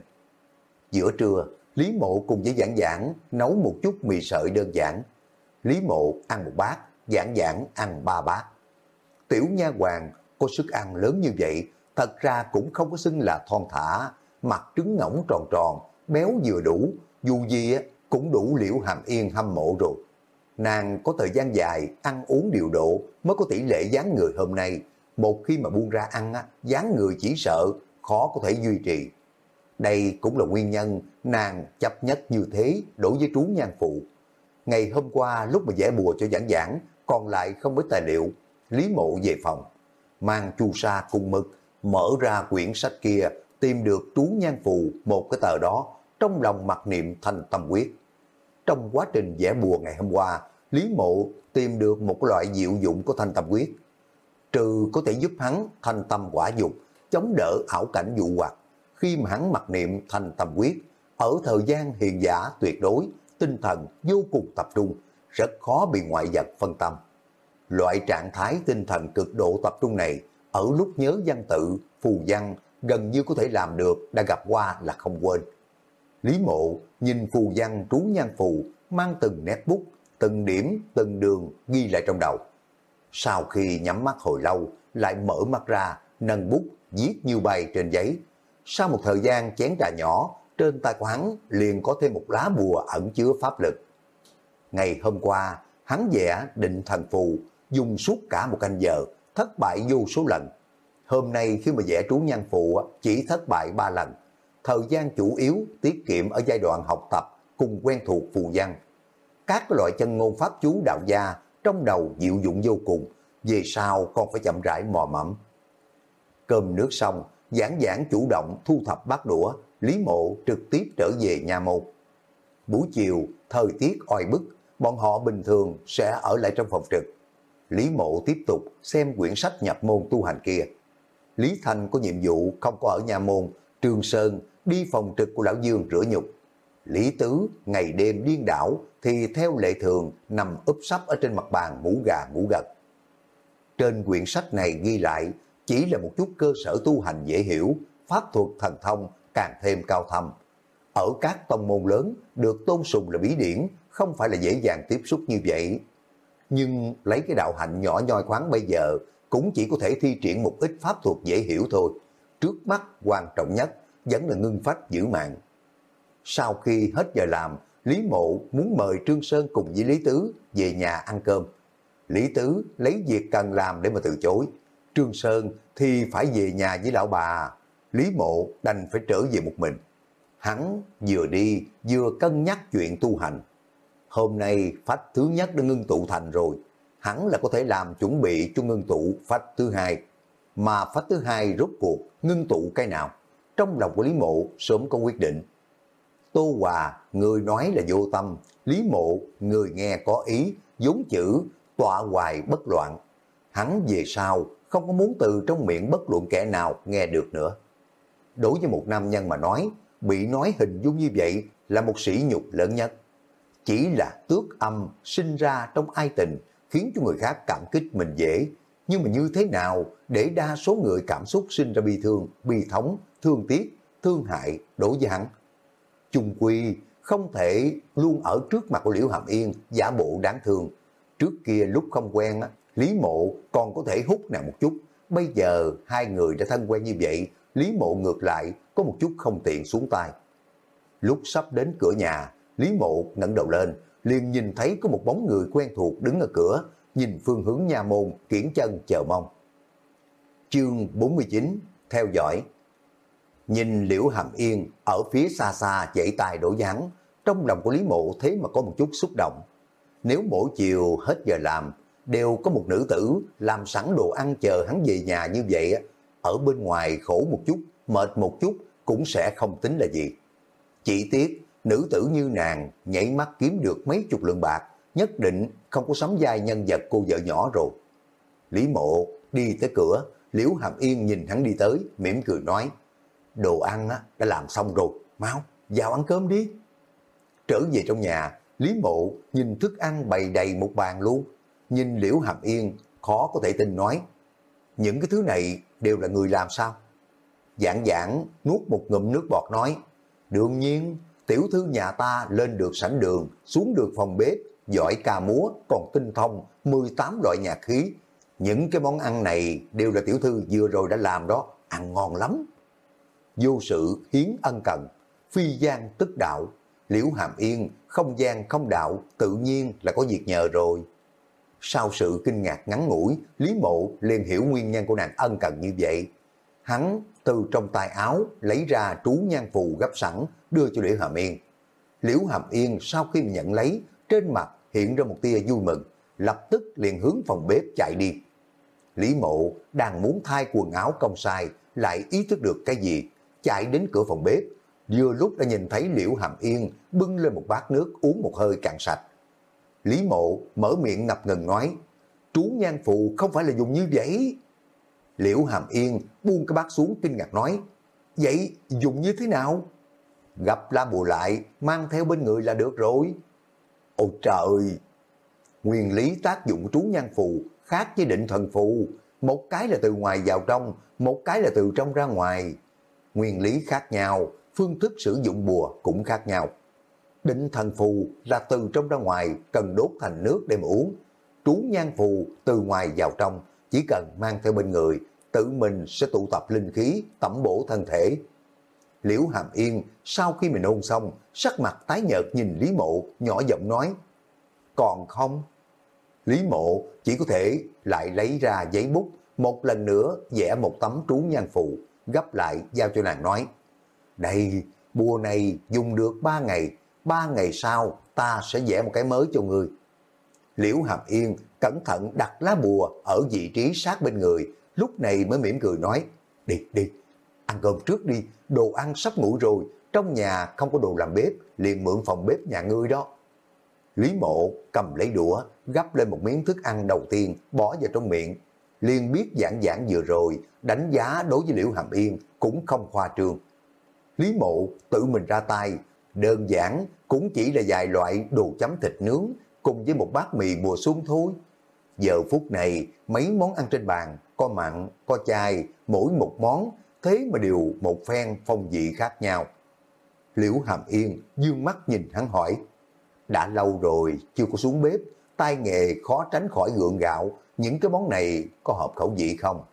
Giữa trưa, Lý Mộ cùng với Giảng Giảng nấu một chút mì sợi đơn giản. Lý Mộ ăn một bát, Giảng Giảng ăn ba bát. Tiểu nha hoàng có sức ăn lớn như vậy, thật ra cũng không có xưng là thon thả, mặt trứng ngỗng tròn tròn, béo vừa đủ, dù gì cũng đủ liễu hàm yên hâm mộ rồi. Nàng có thời gian dài ăn uống điều độ mới có tỷ lệ dáng người hôm nay. Một khi mà buông ra ăn, dáng người chỉ sợ khó có thể duy trì. Đây cũng là nguyên nhân nàng chấp nhất như thế đối với trú nhan phụ. Ngày hôm qua lúc mà vẽ bùa cho giảng giảng, còn lại không có tài liệu, Lý Mộ về phòng, mang chu sa cùng mực, mở ra quyển sách kia, tìm được trú nhan phụ một cái tờ đó, trong lòng mặc niệm thành tâm quyết trong quá trình vẽ bùa ngày hôm qua, Lý Mộ tìm được một loại diệu dụng của thanh tâm quyết. Trừ có thể giúp hắn thanh tâm quả dục, chống đỡ ảo cảnh dụ hoặc. Khi mà hắn mặc niệm thanh tâm quyết, ở thời gian hiền giả tuyệt đối, tinh thần vô cùng tập trung, rất khó bị ngoại vật phân tâm. Loại trạng thái tinh thần cực độ tập trung này, ở lúc nhớ văn tự, phù văn, gần như có thể làm được, đã gặp qua là không quên. Lý mộ nhìn phù văn trú nhan phù, mang từng nét bút, từng điểm, từng đường ghi lại trong đầu. Sau khi nhắm mắt hồi lâu, lại mở mắt ra, nâng bút, viết như bay trên giấy. Sau một thời gian chén trà nhỏ, trên tay của hắn liền có thêm một lá bùa ẩn chứa pháp lực. Ngày hôm qua, hắn vẽ định thần phù, dùng suốt cả một canh giờ, thất bại vô số lần. Hôm nay khi mà vẽ trú nhan phù chỉ thất bại ba lần. Thời gian chủ yếu tiết kiệm ở giai đoạn học tập cùng quen thuộc phù văn. Các loại chân ngôn pháp chú đạo gia trong đầu diệu dụng vô cùng, về sau con phải chậm rãi mò mẫm. Cơm nước xong, giảng giảng chủ động thu thập bát đũa, Lý Mộ trực tiếp trở về nhà một Buổi chiều, thời tiết oi bức, bọn họ bình thường sẽ ở lại trong phòng trực. Lý Mộ tiếp tục xem quyển sách nhập môn tu hành kia. Lý Thanh có nhiệm vụ không có ở nhà môn, Trường Sơn đi phòng trực của Lão Dương rửa nhục. Lý Tứ ngày đêm điên đảo thì theo lệ thường nằm úp sắp ở trên mặt bàn ngủ gà ngủ gật. Trên quyển sách này ghi lại chỉ là một chút cơ sở tu hành dễ hiểu, pháp thuật thần thông càng thêm cao thâm. Ở các tông môn lớn được tôn sùng là bí điển, không phải là dễ dàng tiếp xúc như vậy. Nhưng lấy cái đạo hạnh nhỏ nhoi khoáng bây giờ cũng chỉ có thể thi triển một ít pháp thuật dễ hiểu thôi. Trước mắt quan trọng nhất vẫn là ngưng phách giữ mạng. Sau khi hết giờ làm, Lý Mộ muốn mời Trương Sơn cùng với Lý Tứ về nhà ăn cơm. Lý Tứ lấy việc cần làm để mà từ chối. Trương Sơn thì phải về nhà với lão bà. Lý Mộ đành phải trở về một mình. Hắn vừa đi vừa cân nhắc chuyện tu hành. Hôm nay phách thứ nhất đã ngưng tụ thành rồi. Hắn là có thể làm chuẩn bị cho ngưng tụ phách thứ hai. Mà phách thứ hai rốt cuộc ngưng tụ cái nào? Trong lòng của Lý Mộ sớm có quyết định. Tô Hòa, người nói là vô tâm, Lý Mộ, người nghe có ý, vốn chữ, tọa hoài bất loạn. Hắn về sau, không có muốn từ trong miệng bất luận kẻ nào nghe được nữa. Đối với một nam nhân mà nói, bị nói hình dung như vậy là một sỉ nhục lớn nhất. Chỉ là tước âm sinh ra trong ai tình, khiến cho người khác cảm kích mình dễ. Nhưng mà như thế nào để đa số người cảm xúc sinh ra bi thương, bi thống, thương tiếc, thương hại đổ dạng. Trung chung quy không thể luôn ở trước mặt của Liễu Hàm Yên giả bộ đáng thương. Trước kia lúc không quen, Lý Mộ còn có thể hút nàng một chút. Bây giờ hai người đã thân quen như vậy, Lý Mộ ngược lại có một chút không tiện xuống tay. Lúc sắp đến cửa nhà, Lý Mộ ngẩng đầu lên, liền nhìn thấy có một bóng người quen thuộc đứng ở cửa, nhìn phương hướng nhà môn, kiển chân chờ mong. Chương 49, theo dõi Nhìn Liễu Hàm Yên ở phía xa xa chạy tài đổ dáng, trong lòng của Lý Mộ thế mà có một chút xúc động. Nếu mỗi chiều hết giờ làm, đều có một nữ tử làm sẵn đồ ăn chờ hắn về nhà như vậy, ở bên ngoài khổ một chút, mệt một chút cũng sẽ không tính là gì. Chỉ tiếc, nữ tử như nàng nhảy mắt kiếm được mấy chục lượng bạc, nhất định không có sắm vai nhân vật cô vợ nhỏ rồi. Lý Mộ đi tới cửa, Liễu Hàm Yên nhìn hắn đi tới, mỉm cười nói, đồ ăn á, đã làm xong rồi, mau, vào ăn cơm đi. Trở về trong nhà, Lý Mộ nhìn thức ăn bày đầy một bàn luôn, nhìn Liễu Hàm Yên, khó có thể tin nói, những cái thứ này đều là người làm sao? Giảng giảng nuốt một ngụm nước bọt nói, đương nhiên, tiểu thư nhà ta lên được sảnh đường, xuống được phòng bếp, giỏi ca múa, còn tinh thông 18 loại nhạc khí. Những cái món ăn này đều là tiểu thư vừa rồi đã làm đó, ăn ngon lắm vô sự hiến ân cần, phi gian tức đạo, liễu hàm yên, không gian không đạo, tự nhiên là có việc nhờ rồi. Sau sự kinh ngạc ngắn ngủi, Lý Mộ liền hiểu nguyên nhân của nàng ân cần như vậy. Hắn từ trong tay áo lấy ra trú nhan phù gấp sẵn đưa cho Liễu Hàm Yên. Liễu Hàm Yên sau khi nhận lấy, trên mặt hiện ra một tia vui mừng, lập tức liền hướng phòng bếp chạy đi. Lý Mộ đang muốn thay quần áo công sai, lại ý thức được cái gì, chạy đến cửa phòng bếp, vừa lúc đã nhìn thấy Liễu Hàm Yên bưng lên một bát nước uống một hơi cạn sạch. Lý Mộ mở miệng ngập ngừng nói, trú nhan phụ không phải là dùng như vậy. Liễu Hàm Yên buông cái bát xuống kinh ngạc nói, vậy dùng như thế nào? Gặp la bùa lại, mang theo bên người là được rồi. Ôi trời! Nguyên lý tác dụng trú nhan phù khác với định thần phù. Một cái là từ ngoài vào trong, một cái là từ trong ra ngoài. Nguyên lý khác nhau, phương thức sử dụng bùa cũng khác nhau. Định thần phù là từ trong ra ngoài cần đốt thành nước để mà uống. Trú nhan phù từ ngoài vào trong chỉ cần mang theo bên người tự mình sẽ tụ tập linh khí tẩm bổ thân thể. Liễu Hàm Yên sau khi mình ôn xong sắc mặt tái nhợt nhìn Lý Mộ nhỏ giọng nói Còn không? Lý Mộ chỉ có thể lại lấy ra giấy bút một lần nữa vẽ một tấm trú nhan phù gấp lại giao cho nàng nói Đây, bùa này dùng được ba ngày ba ngày sau ta sẽ vẽ một cái mới cho người. Liễu Hàm Yên cẩn thận đặt lá bùa ở vị trí sát bên người, lúc này mới mỉm cười nói, đi, đi, ăn cơm trước đi, đồ ăn sắp ngủ rồi, trong nhà không có đồ làm bếp, liền mượn phòng bếp nhà ngươi đó. Lý mộ cầm lấy đũa, gắp lên một miếng thức ăn đầu tiên, bỏ vào trong miệng liền biết giảng giảng vừa rồi, đánh giá đối với Liễu Hàm Yên cũng không khoa trương. Lý mộ tự mình ra tay, Đơn giản cũng chỉ là vài loại đồ chấm thịt nướng cùng với một bát mì mùa xuân thôi. Giờ phút này, mấy món ăn trên bàn, có mặn, có chay, mỗi một món, thế mà đều một phen phong vị khác nhau. Liễu Hàm Yên dương mắt nhìn hắn hỏi, đã lâu rồi chưa có xuống bếp, tay nghề khó tránh khỏi gượng gạo, những cái món này có hợp khẩu vị không?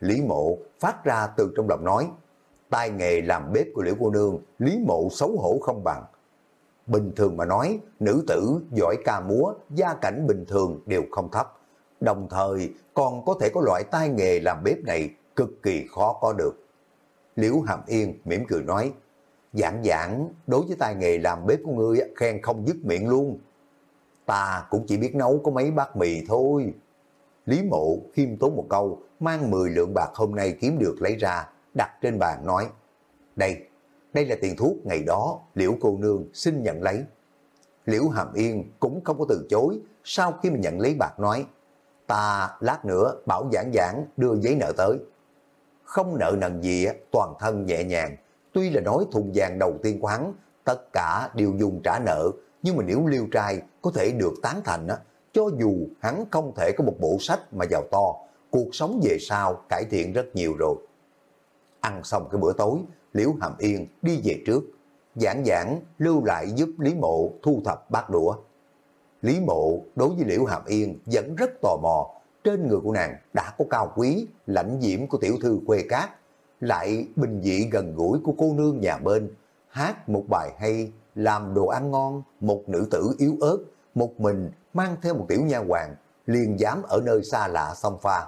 Lý Mộ phát ra từ trong lòng nói, tai nghề làm bếp của Liễu cô nương, Lý Mộ xấu hổ không bằng. Bình thường mà nói, nữ tử giỏi ca múa, gia cảnh bình thường đều không thấp. Đồng thời còn có thể có loại tai nghề làm bếp này cực kỳ khó có được. Liễu Hàm Yên mỉm cười nói, giảng giảng đối với tai nghề làm bếp của ngươi khen không dứt miệng luôn. Ta cũng chỉ biết nấu có mấy bát mì thôi. Lý mộ khiêm tốn một câu, mang 10 lượng bạc hôm nay kiếm được lấy ra, đặt trên bàn nói, đây, đây là tiền thuốc ngày đó liễu cô nương xin nhận lấy. Liễu Hàm Yên cũng không có từ chối, sau khi mình nhận lấy bạc nói, ta lát nữa bảo giảng giảng đưa giấy nợ tới. Không nợ nần gì, toàn thân nhẹ nhàng, tuy là nói thùng vàng đầu tiên của hắn, tất cả đều dùng trả nợ, nhưng mà nếu liêu trai có thể được tán thành, á, cho dù hắn không thể có một bộ sách mà giàu to, cuộc sống về sau cải thiện rất nhiều rồi. Ăn xong cái bữa tối, Liễu Hàm Yên đi về trước. Giảng giảng lưu lại giúp Lý Mộ thu thập bát đũa. Lý Mộ đối với Liễu Hàm Yên vẫn rất tò mò. Trên người của nàng đã có cao quý, lãnh diễm của tiểu thư quê cát, lại bình dị gần gũi của cô nương nhà bên, hát một bài hay, làm đồ ăn ngon, một nữ tử yếu ớt, một mình mang theo một tiểu nha hoàng, liền dám ở nơi xa lạ xông pha.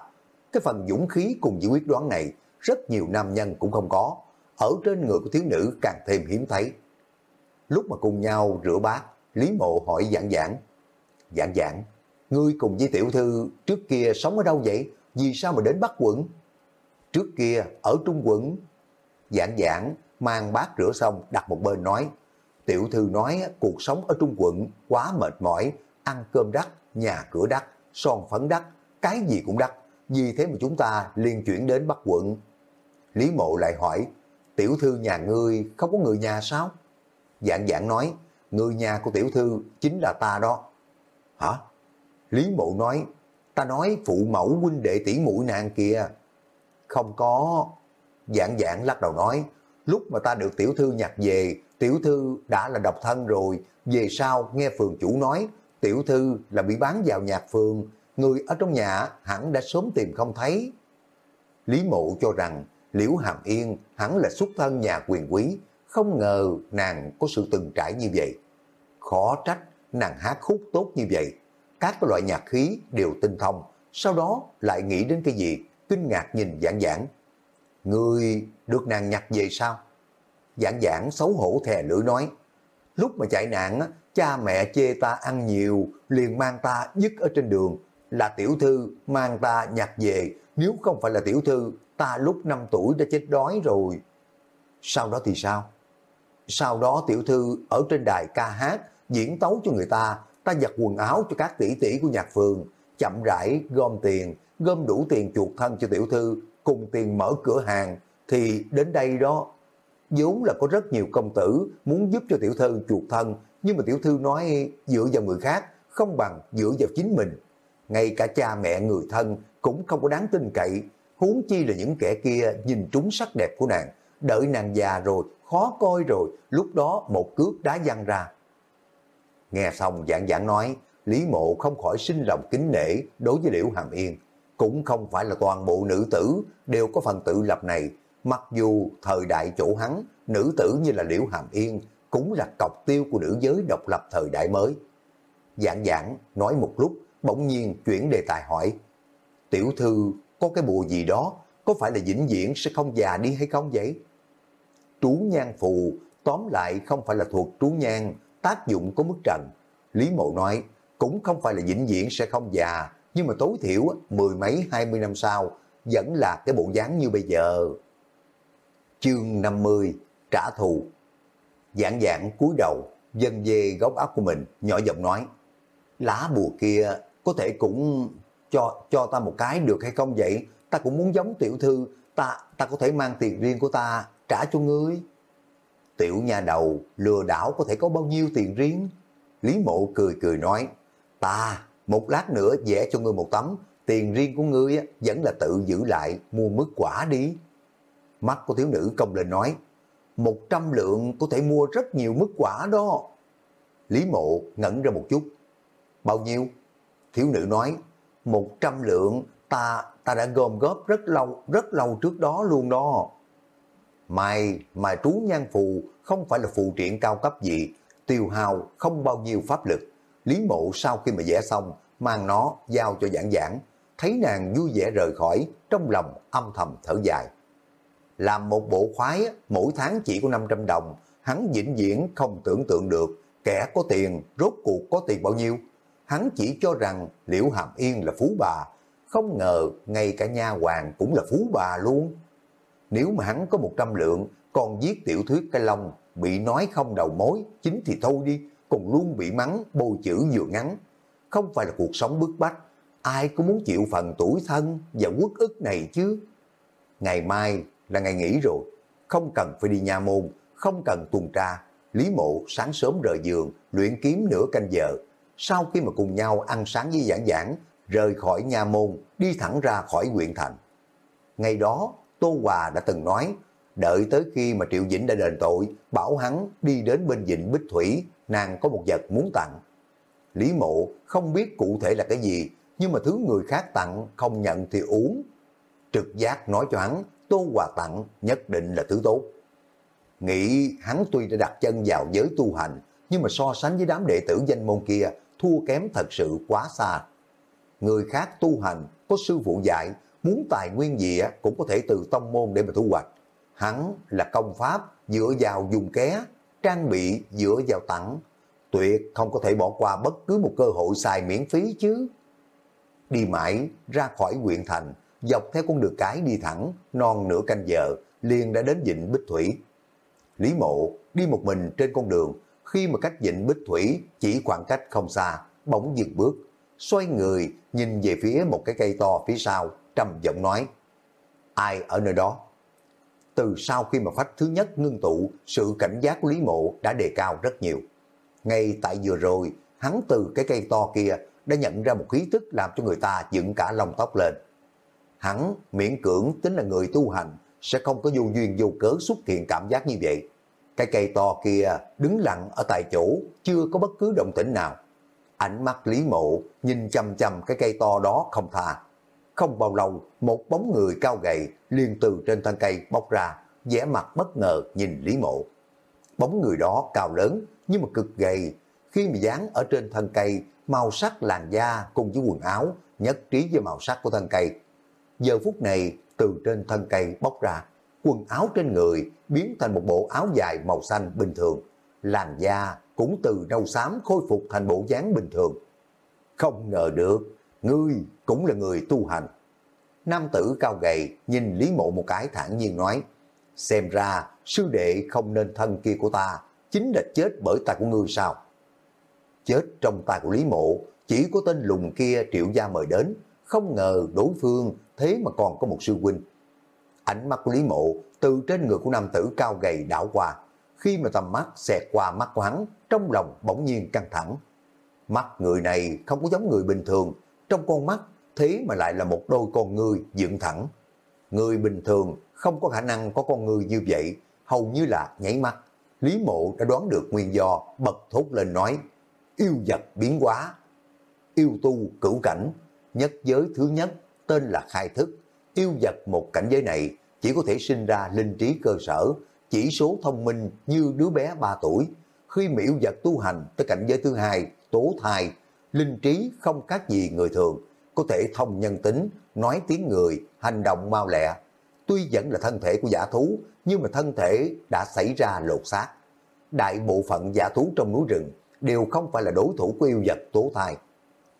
Cái phần dũng khí cùng với quyết đoán này rất nhiều nam nhân cũng không có, ở trên người của thiếu nữ càng thêm hiếm thấy. Lúc mà cùng nhau rửa bát, Lý Mộ hỏi giảng giảng, giảng giảng, ngươi cùng với tiểu thư trước kia sống ở đâu vậy? Vì sao mà đến Bắc quận? Trước kia ở Trung quận. Giảng giảng mang bát rửa xong đặt một bên nói, tiểu thư nói cuộc sống ở Trung quận quá mệt mỏi, ăn cơm đắt, nhà cửa đắt, son phấn đắt, cái gì cũng đắt. Vì thế mà chúng ta liên chuyển đến Bắc quận Lý mộ lại hỏi, tiểu thư nhà ngươi không có người nhà sao? Dạng dạng nói, người nhà của tiểu thư chính là ta đó. Hả? Lý mộ nói, ta nói phụ mẫu huynh đệ tỷ muội nàng kìa. Không có. Dạng dạng lắc đầu nói, lúc mà ta được tiểu thư nhặt về, tiểu thư đã là độc thân rồi, về sau nghe phường chủ nói, tiểu thư là bị bán vào nhạc phường, người ở trong nhà hẳn đã sớm tìm không thấy. Lý mộ cho rằng Liễu Hàm Yên hẳn là xuất thân nhà quyền quý, không ngờ nàng có sự từng trải như vậy. Khó trách nàng hát khúc tốt như vậy, các loại nhạc khí đều tinh thông, sau đó lại nghĩ đến cái gì, kinh ngạc nhìn giảng giảng. Người được nàng nhặt về sao? Giảng giảng xấu hổ thè lưỡi nói, lúc mà chạy nạn, cha mẹ chê ta ăn nhiều, liền mang ta dứt ở trên đường, là tiểu thư mang ta nhặt về, nếu không phải là tiểu thư, ta lúc 5 tuổi đã chết đói rồi. Sau đó thì sao? sau đó tiểu thư ở trên đài ca hát, diễn tấu cho người ta, ta giặt quần áo cho các tỷ tỷ của nhạc phường, chậm rãi gom tiền, gom đủ tiền chuột thân cho tiểu thư, cùng tiền mở cửa hàng, thì đến đây đó, vốn là có rất nhiều công tử muốn giúp cho tiểu thư chuột thân, nhưng mà tiểu thư nói dựa vào người khác, không bằng dựa vào chính mình. Ngay cả cha mẹ người thân cũng không có đáng tin cậy, huống chi là những kẻ kia nhìn trúng sắc đẹp của nàng, đợi nàng già rồi, khó coi rồi, lúc đó một cước đá văng ra. Nghe xong dạng dạng nói, Lý Mộ không khỏi sinh lòng kính nể đối với Liễu Hàm Yên. Cũng không phải là toàn bộ nữ tử đều có phần tự lập này. Mặc dù thời đại chỗ hắn, nữ tử như là Liễu Hàm Yên cũng là cọc tiêu của nữ giới độc lập thời đại mới. Giảng giảng nói một lúc, bỗng nhiên chuyển đề tài hỏi. Tiểu thư có cái bùa gì đó, có phải là vĩnh viễn sẽ không già đi hay không vậy? Trú nhan phù, tóm lại không phải là thuộc trú nhan, tác dụng có mức trần. Lý Mộ nói, cũng không phải là vĩnh viễn sẽ không già, nhưng mà tối thiểu mười mấy hai mươi năm sau vẫn là cái bộ dáng như bây giờ. Chương 50 Trả thù Giảng giảng cúi đầu, dân về góc áo của mình, nhỏ giọng nói Lá bùa kia có thể cũng cho cho ta một cái được hay không vậy? Ta cũng muốn giống tiểu thư, ta ta có thể mang tiền riêng của ta trả cho ngươi. Tiểu nhà đầu lừa đảo có thể có bao nhiêu tiền riêng? Lý mộ cười cười nói, ta một lát nữa vẽ cho ngươi một tấm, tiền riêng của ngươi vẫn là tự giữ lại mua mứt quả đi. Mắt của thiếu nữ công lên nói, một trăm lượng có thể mua rất nhiều mức quả đó. Lý mộ ngẩn ra một chút. Bao nhiêu? Thiếu nữ nói, một trăm lượng ta ta đã gom góp rất lâu, rất lâu trước đó luôn đó. Mày, mà trú nhan phù không phải là phù triện cao cấp gì, tiêu hào không bao nhiêu pháp lực. Lý mộ sau khi mà vẽ xong, mang nó giao cho giảng giảng, thấy nàng vui vẻ rời khỏi, trong lòng âm thầm thở dài. Làm một bộ khoái, mỗi tháng chỉ có 500 đồng, hắn vĩnh viễn không tưởng tượng được, kẻ có tiền, rốt cuộc có tiền bao nhiêu. Hắn chỉ cho rằng Liễu Hàm Yên là phú bà, không ngờ ngay cả nha hoàng cũng là phú bà luôn. Nếu mà hắn có 100 lượng, còn viết tiểu thuyết cái long, bị nói không đầu mối, chính thì thôi đi, còn luôn bị mắng, bôi chữ vừa ngắn. Không phải là cuộc sống bức bách, ai cũng muốn chịu phần tuổi thân và quốc ức này chứ. Ngày mai là ngày nghỉ rồi, không cần phải đi nhà môn, không cần tuần tra. Lý mộ sáng sớm rời giường, luyện kiếm nửa canh giờ. Sau khi mà cùng nhau ăn sáng với giảng giảng, rời khỏi nhà môn, đi thẳng ra khỏi huyện thành. Ngày đó, Tô Hòa đã từng nói, đợi tới khi mà Triệu Dĩnh đã đền tội, bảo hắn đi đến bên vịnh Bích Thủy, nàng có một vật muốn tặng. Lý mộ không biết cụ thể là cái gì, nhưng mà thứ người khác tặng không nhận thì uống. Trực giác nói cho hắn, Tô Hòa tặng nhất định là thứ tốt. Nghĩ hắn tuy đã đặt chân vào giới tu hành, nhưng mà so sánh với đám đệ tử danh môn kia, thua kém thật sự quá xa. Người khác tu hành, có sư phụ dạy, muốn tài nguyên gì cũng có thể từ tông môn để mà thu hoạch. Hắn là công pháp dựa vào dùng ké, trang bị dựa vào tặng. Tuyệt không có thể bỏ qua bất cứ một cơ hội xài miễn phí chứ. Đi mãi ra khỏi huyện thành, dọc theo con đường cái đi thẳng, non nửa canh giờ, liền đã đến vịnh Bích Thủy. Lý mộ đi một mình trên con đường, khi mà cách vịnh Bích Thủy chỉ khoảng cách không xa, bỗng dừng bước, xoay người nhìn về phía một cái cây to phía sau, trầm giọng nói, ai ở nơi đó? Từ sau khi mà phách thứ nhất ngưng tụ, sự cảnh giác của Lý Mộ đã đề cao rất nhiều. Ngay tại vừa rồi, hắn từ cái cây to kia đã nhận ra một khí tức làm cho người ta dựng cả lông tóc lên. Hắn miễn cưỡng tính là người tu hành, sẽ không có vô duyên vô cớ xuất hiện cảm giác như vậy. Cái cây to kia đứng lặng ở tại chỗ, chưa có bất cứ động tĩnh nào. Ánh mắt Lý Mộ nhìn chăm chăm cái cây to đó không thà. Không bao lâu, một bóng người cao gầy liền từ trên thân cây bóc ra, vẻ mặt bất ngờ nhìn Lý Mộ. Bóng người đó cao lớn nhưng mà cực gầy, khi mà dán ở trên thân cây, màu sắc làn da cùng với quần áo nhất trí với màu sắc của thân cây. Giờ phút này, từ trên thân cây bóc ra, quần áo trên người biến thành một bộ áo dài màu xanh bình thường, làn da cũng từ nâu xám khôi phục thành bộ dáng bình thường. Không ngờ được, ngươi cũng là người tu hành. Nam tử cao gầy nhìn Lý Mộ một cái thản nhiên nói, xem ra sư đệ không nên thân kia của ta chính là chết bởi tay của ngươi sao? Chết trong tay của Lý Mộ, chỉ có tên lùng kia triệu gia mời đến, không ngờ đối phương thế mà còn có một sư huynh. Ánh mắt của Lý Mộ từ trên người của nam tử cao gầy đảo qua, khi mà tầm mắt xẹt qua mắt của hắn, trong lòng bỗng nhiên căng thẳng. Mắt người này không có giống người bình thường, trong con mắt thế mà lại là một đôi con ngươi dựng thẳng. Người bình thường không có khả năng có con người như vậy, hầu như là nháy mắt. Lý mộ đã đoán được nguyên do, bật thốt lên nói, yêu vật biến hóa. Yêu tu cửu cảnh, nhất giới thứ nhất, tên là khai thức. Yêu vật một cảnh giới này chỉ có thể sinh ra linh trí cơ sở, chỉ số thông minh như đứa bé 3 tuổi. Khi miễu vật tu hành tới cảnh giới thứ hai, tố thai, linh trí không khác gì người thường, có thể thông nhân tính, nói tiếng người, hành động mau lẹ. Tuy vẫn là thân thể của giả thú, nhưng mà thân thể đã xảy ra lột xác. Đại bộ phận giả thú trong núi rừng đều không phải là đối thủ của yêu vật tố thai.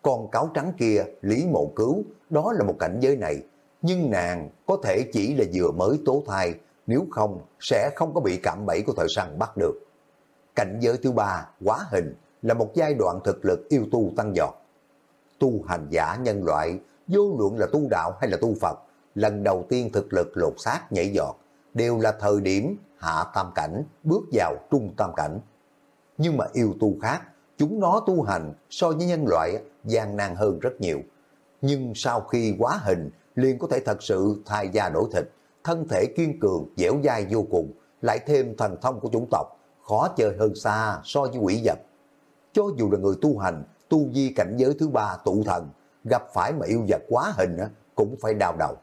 Con cáo trắng kia, Lý Mộ Cứu, đó là một cảnh giới này. Nhưng nàng có thể chỉ là vừa mới tố thai, nếu không sẽ không có bị cảm bẫy của thời săn bắt được. Cảnh giới thứ ba, quá hình, là một giai đoạn thực lực yêu tu tăng giọt. Tu hành giả nhân loại, vô luận là tu đạo hay là tu Phật, lần đầu tiên thực lực lột xác nhảy giọt, đều là thời điểm hạ tam cảnh, bước vào trung tam cảnh. Nhưng mà yêu tu khác, chúng nó tu hành so với nhân loại gian nan hơn rất nhiều. Nhưng sau khi quá hình, liền có thể thật sự thay da đổi thịt, thân thể kiên cường, dẻo dai vô cùng, lại thêm thần thông của chủng tộc, khó chơi hơn xa so với quỷ vật. Cho dù là người tu hành, tu di cảnh giới thứ ba tụ thần, gặp phải mà yêu vật quá hình cũng phải đau đầu.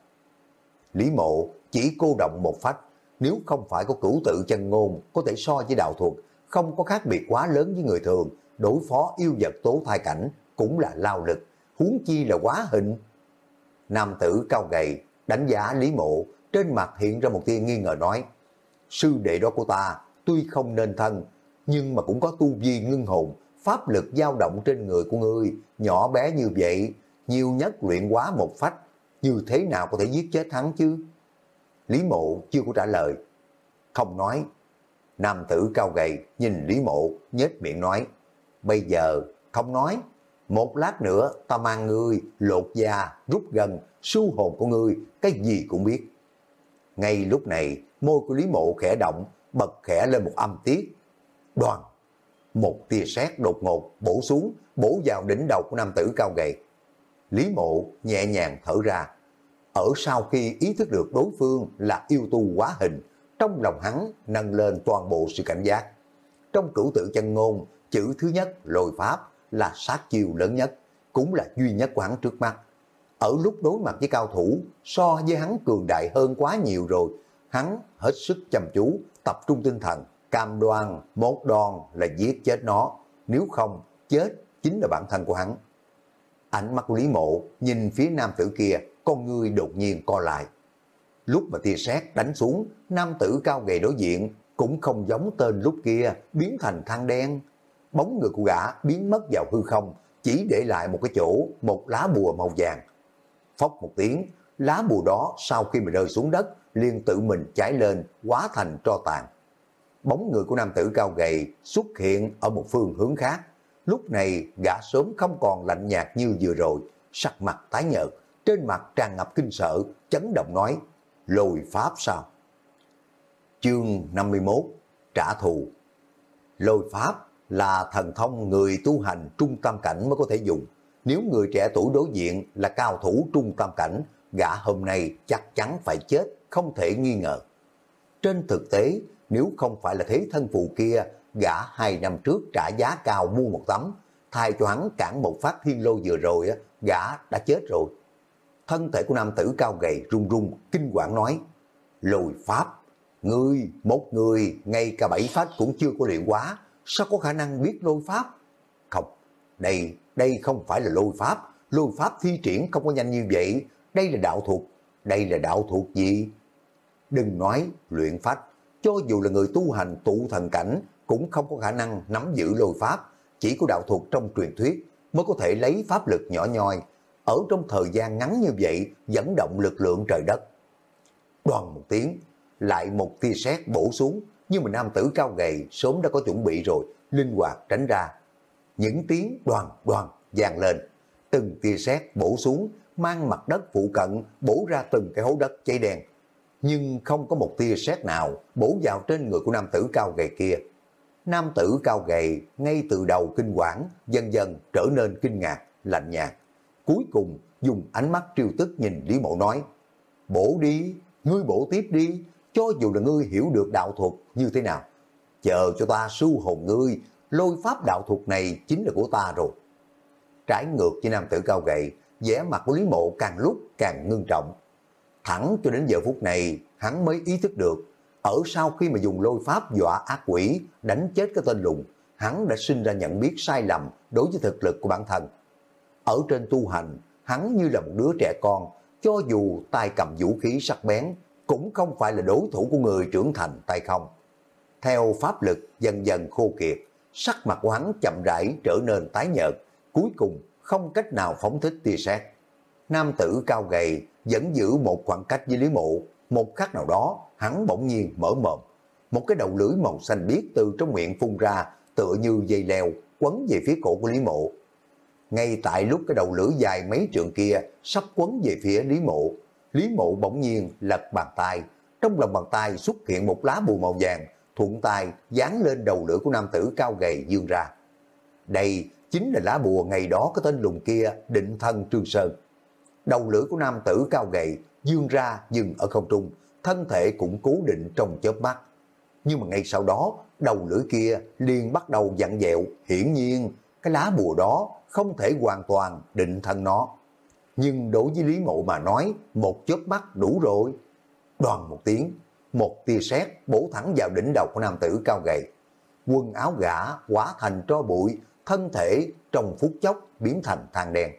Lý mộ chỉ cô động một phách, nếu không phải có cửu tự chân ngôn có thể so với đạo thuật, không có khác biệt quá lớn với người thường, đối phó yêu vật tố thai cảnh cũng là lao lực, huống chi là quá hình. Nam tử cao gầy, đánh giá Lý mộ, trên mặt hiện ra một tia nghi ngờ nói, sư đệ đó của ta tuy không nên thân, nhưng mà cũng có tu vi ngưng hồn, pháp lực dao động trên người của ngươi, nhỏ bé như vậy, nhiều nhất luyện quá một phách, như thế nào có thể giết chết hắn chứ? Lý mộ chưa có trả lời. Không nói. Nam tử cao gầy nhìn Lý mộ nhếch miệng nói. Bây giờ không nói. Một lát nữa ta mang ngươi lột da, rút gần, su hồn của ngươi, cái gì cũng biết. Ngay lúc này, môi của Lý mộ khẽ động, bật khẽ lên một âm tiết. Đoàn, một tia sét đột ngột bổ xuống, bổ vào đỉnh đầu của nam tử cao gầy. Lý mộ nhẹ nhàng thở ra, ở sau khi ý thức được đối phương là yêu tu quá hình, trong lòng hắn nâng lên toàn bộ sự cảnh giác. Trong cửu tự chân ngôn, chữ thứ nhất lôi pháp là sát chiêu lớn nhất, cũng là duy nhất của hắn trước mắt. Ở lúc đối mặt với cao thủ, so với hắn cường đại hơn quá nhiều rồi, hắn hết sức chăm chú, tập trung tinh thần, cam đoan một đòn là giết chết nó, nếu không chết chính là bản thân của hắn. Ánh mắt Lý Mộ nhìn phía nam tử kia con người đột nhiên co lại. Lúc mà tia sét đánh xuống, nam tử cao gầy đối diện cũng không giống tên lúc kia biến thành than đen. Bóng người của gã biến mất vào hư không, chỉ để lại một cái chỗ, một lá bùa màu vàng. Phóc một tiếng, lá bùa đó sau khi mà rơi xuống đất, liền tự mình cháy lên, hóa thành tro tàn. Bóng người của nam tử cao gầy xuất hiện ở một phương hướng khác. Lúc này gã sớm không còn lạnh nhạt như vừa rồi, sắc mặt tái nhợt, trên mặt tràn ngập kinh sợ, chấn động nói, lôi pháp sao? Chương 51 Trả thù Lôi pháp là thần thông người tu hành trung tâm cảnh mới có thể dùng. Nếu người trẻ tuổi đối diện là cao thủ trung tâm cảnh, gã hôm nay chắc chắn phải chết, không thể nghi ngờ. Trên thực tế, nếu không phải là thế thân phù kia, gã hai năm trước trả giá cao mua một tấm, thay cho hắn cản một phát thiên lô vừa rồi, gã đã chết rồi thân thể của nam tử cao gầy run run, kinh quản nói, lùi pháp, ngươi, một người, ngay cả bảy phát cũng chưa có luyện quá, sao có khả năng biết lôi pháp? Không, đây, đây không phải là lôi pháp, lôi pháp thi triển không có nhanh như vậy, đây là đạo thuật, đây là đạo thuật gì? Đừng nói luyện pháp, cho dù là người tu hành tụ thần cảnh cũng không có khả năng nắm giữ lôi pháp, chỉ có đạo thuật trong truyền thuyết mới có thể lấy pháp lực nhỏ nhoi. Ở trong thời gian ngắn như vậy dẫn động lực lượng trời đất. Đoàn một tiếng, lại một tia sét bổ xuống, nhưng mà nam tử cao gầy sớm đã có chuẩn bị rồi, linh hoạt tránh ra. Những tiếng đoàn đoàn vang lên, từng tia sét bổ xuống, mang mặt đất phụ cận bổ ra từng cái hố đất cháy đen. Nhưng không có một tia sét nào bổ vào trên người của nam tử cao gầy kia. Nam tử cao gầy ngay từ đầu kinh quản, dần dần trở nên kinh ngạc, lạnh nhạt. Cuối cùng dùng ánh mắt triêu tức nhìn Lý Mộ nói, bổ đi, ngươi bổ tiếp đi, cho dù là ngươi hiểu được đạo thuật như thế nào. Chờ cho ta su hồn ngươi, lôi pháp đạo thuật này chính là của ta rồi. Trái ngược với nam tử cao gầy, vẻ mặt của Lý Mộ càng lúc càng ngưng trọng. Thẳng cho đến giờ phút này, hắn mới ý thức được, ở sau khi mà dùng lôi pháp dọa ác quỷ, đánh chết cái tên lùng, hắn đã sinh ra nhận biết sai lầm đối với thực lực của bản thân. Ở trên tu hành, hắn như là một đứa trẻ con, cho dù tay cầm vũ khí sắc bén, cũng không phải là đối thủ của người trưởng thành tay không. Theo pháp lực dần dần khô kiệt, sắc mặt của hắn chậm rãi trở nên tái nhợt, cuối cùng không cách nào phóng thích tia sét. Nam tử cao gầy vẫn giữ một khoảng cách với Lý Mộ, một khắc nào đó hắn bỗng nhiên mở mồm. Một cái đầu lưỡi màu xanh biếc từ trong miệng phun ra tựa như dây leo quấn về phía cổ của Lý Mộ. Ngay tại lúc cái đầu lưỡi dài mấy trượng kia sắp quấn về phía Lý Mộ, Lý Mộ bỗng nhiên lật bàn tay, trong lòng bàn tay xuất hiện một lá bùa màu vàng, thuận tay dán lên đầu lưỡi của nam tử cao gầy dương ra. Đây chính là lá bùa ngày đó có tên lùng kia định thân Trương Sơn. Đầu lưỡi của nam tử cao gầy dương ra dừng ở không trung, thân thể cũng cố định trong chớp mắt. Nhưng mà ngay sau đó, đầu lưỡi kia liền bắt đầu dặn dẹo, hiển nhiên cái lá bùa đó không thể hoàn toàn định thân nó. Nhưng đối với Lý Mộ mà nói, một chớp mắt đủ rồi. Đoàn một tiếng, một tia sét bổ thẳng vào đỉnh đầu của nam tử cao gầy. Quần áo gã hóa thành tro bụi, thân thể trong phút chốc biến thành than đen.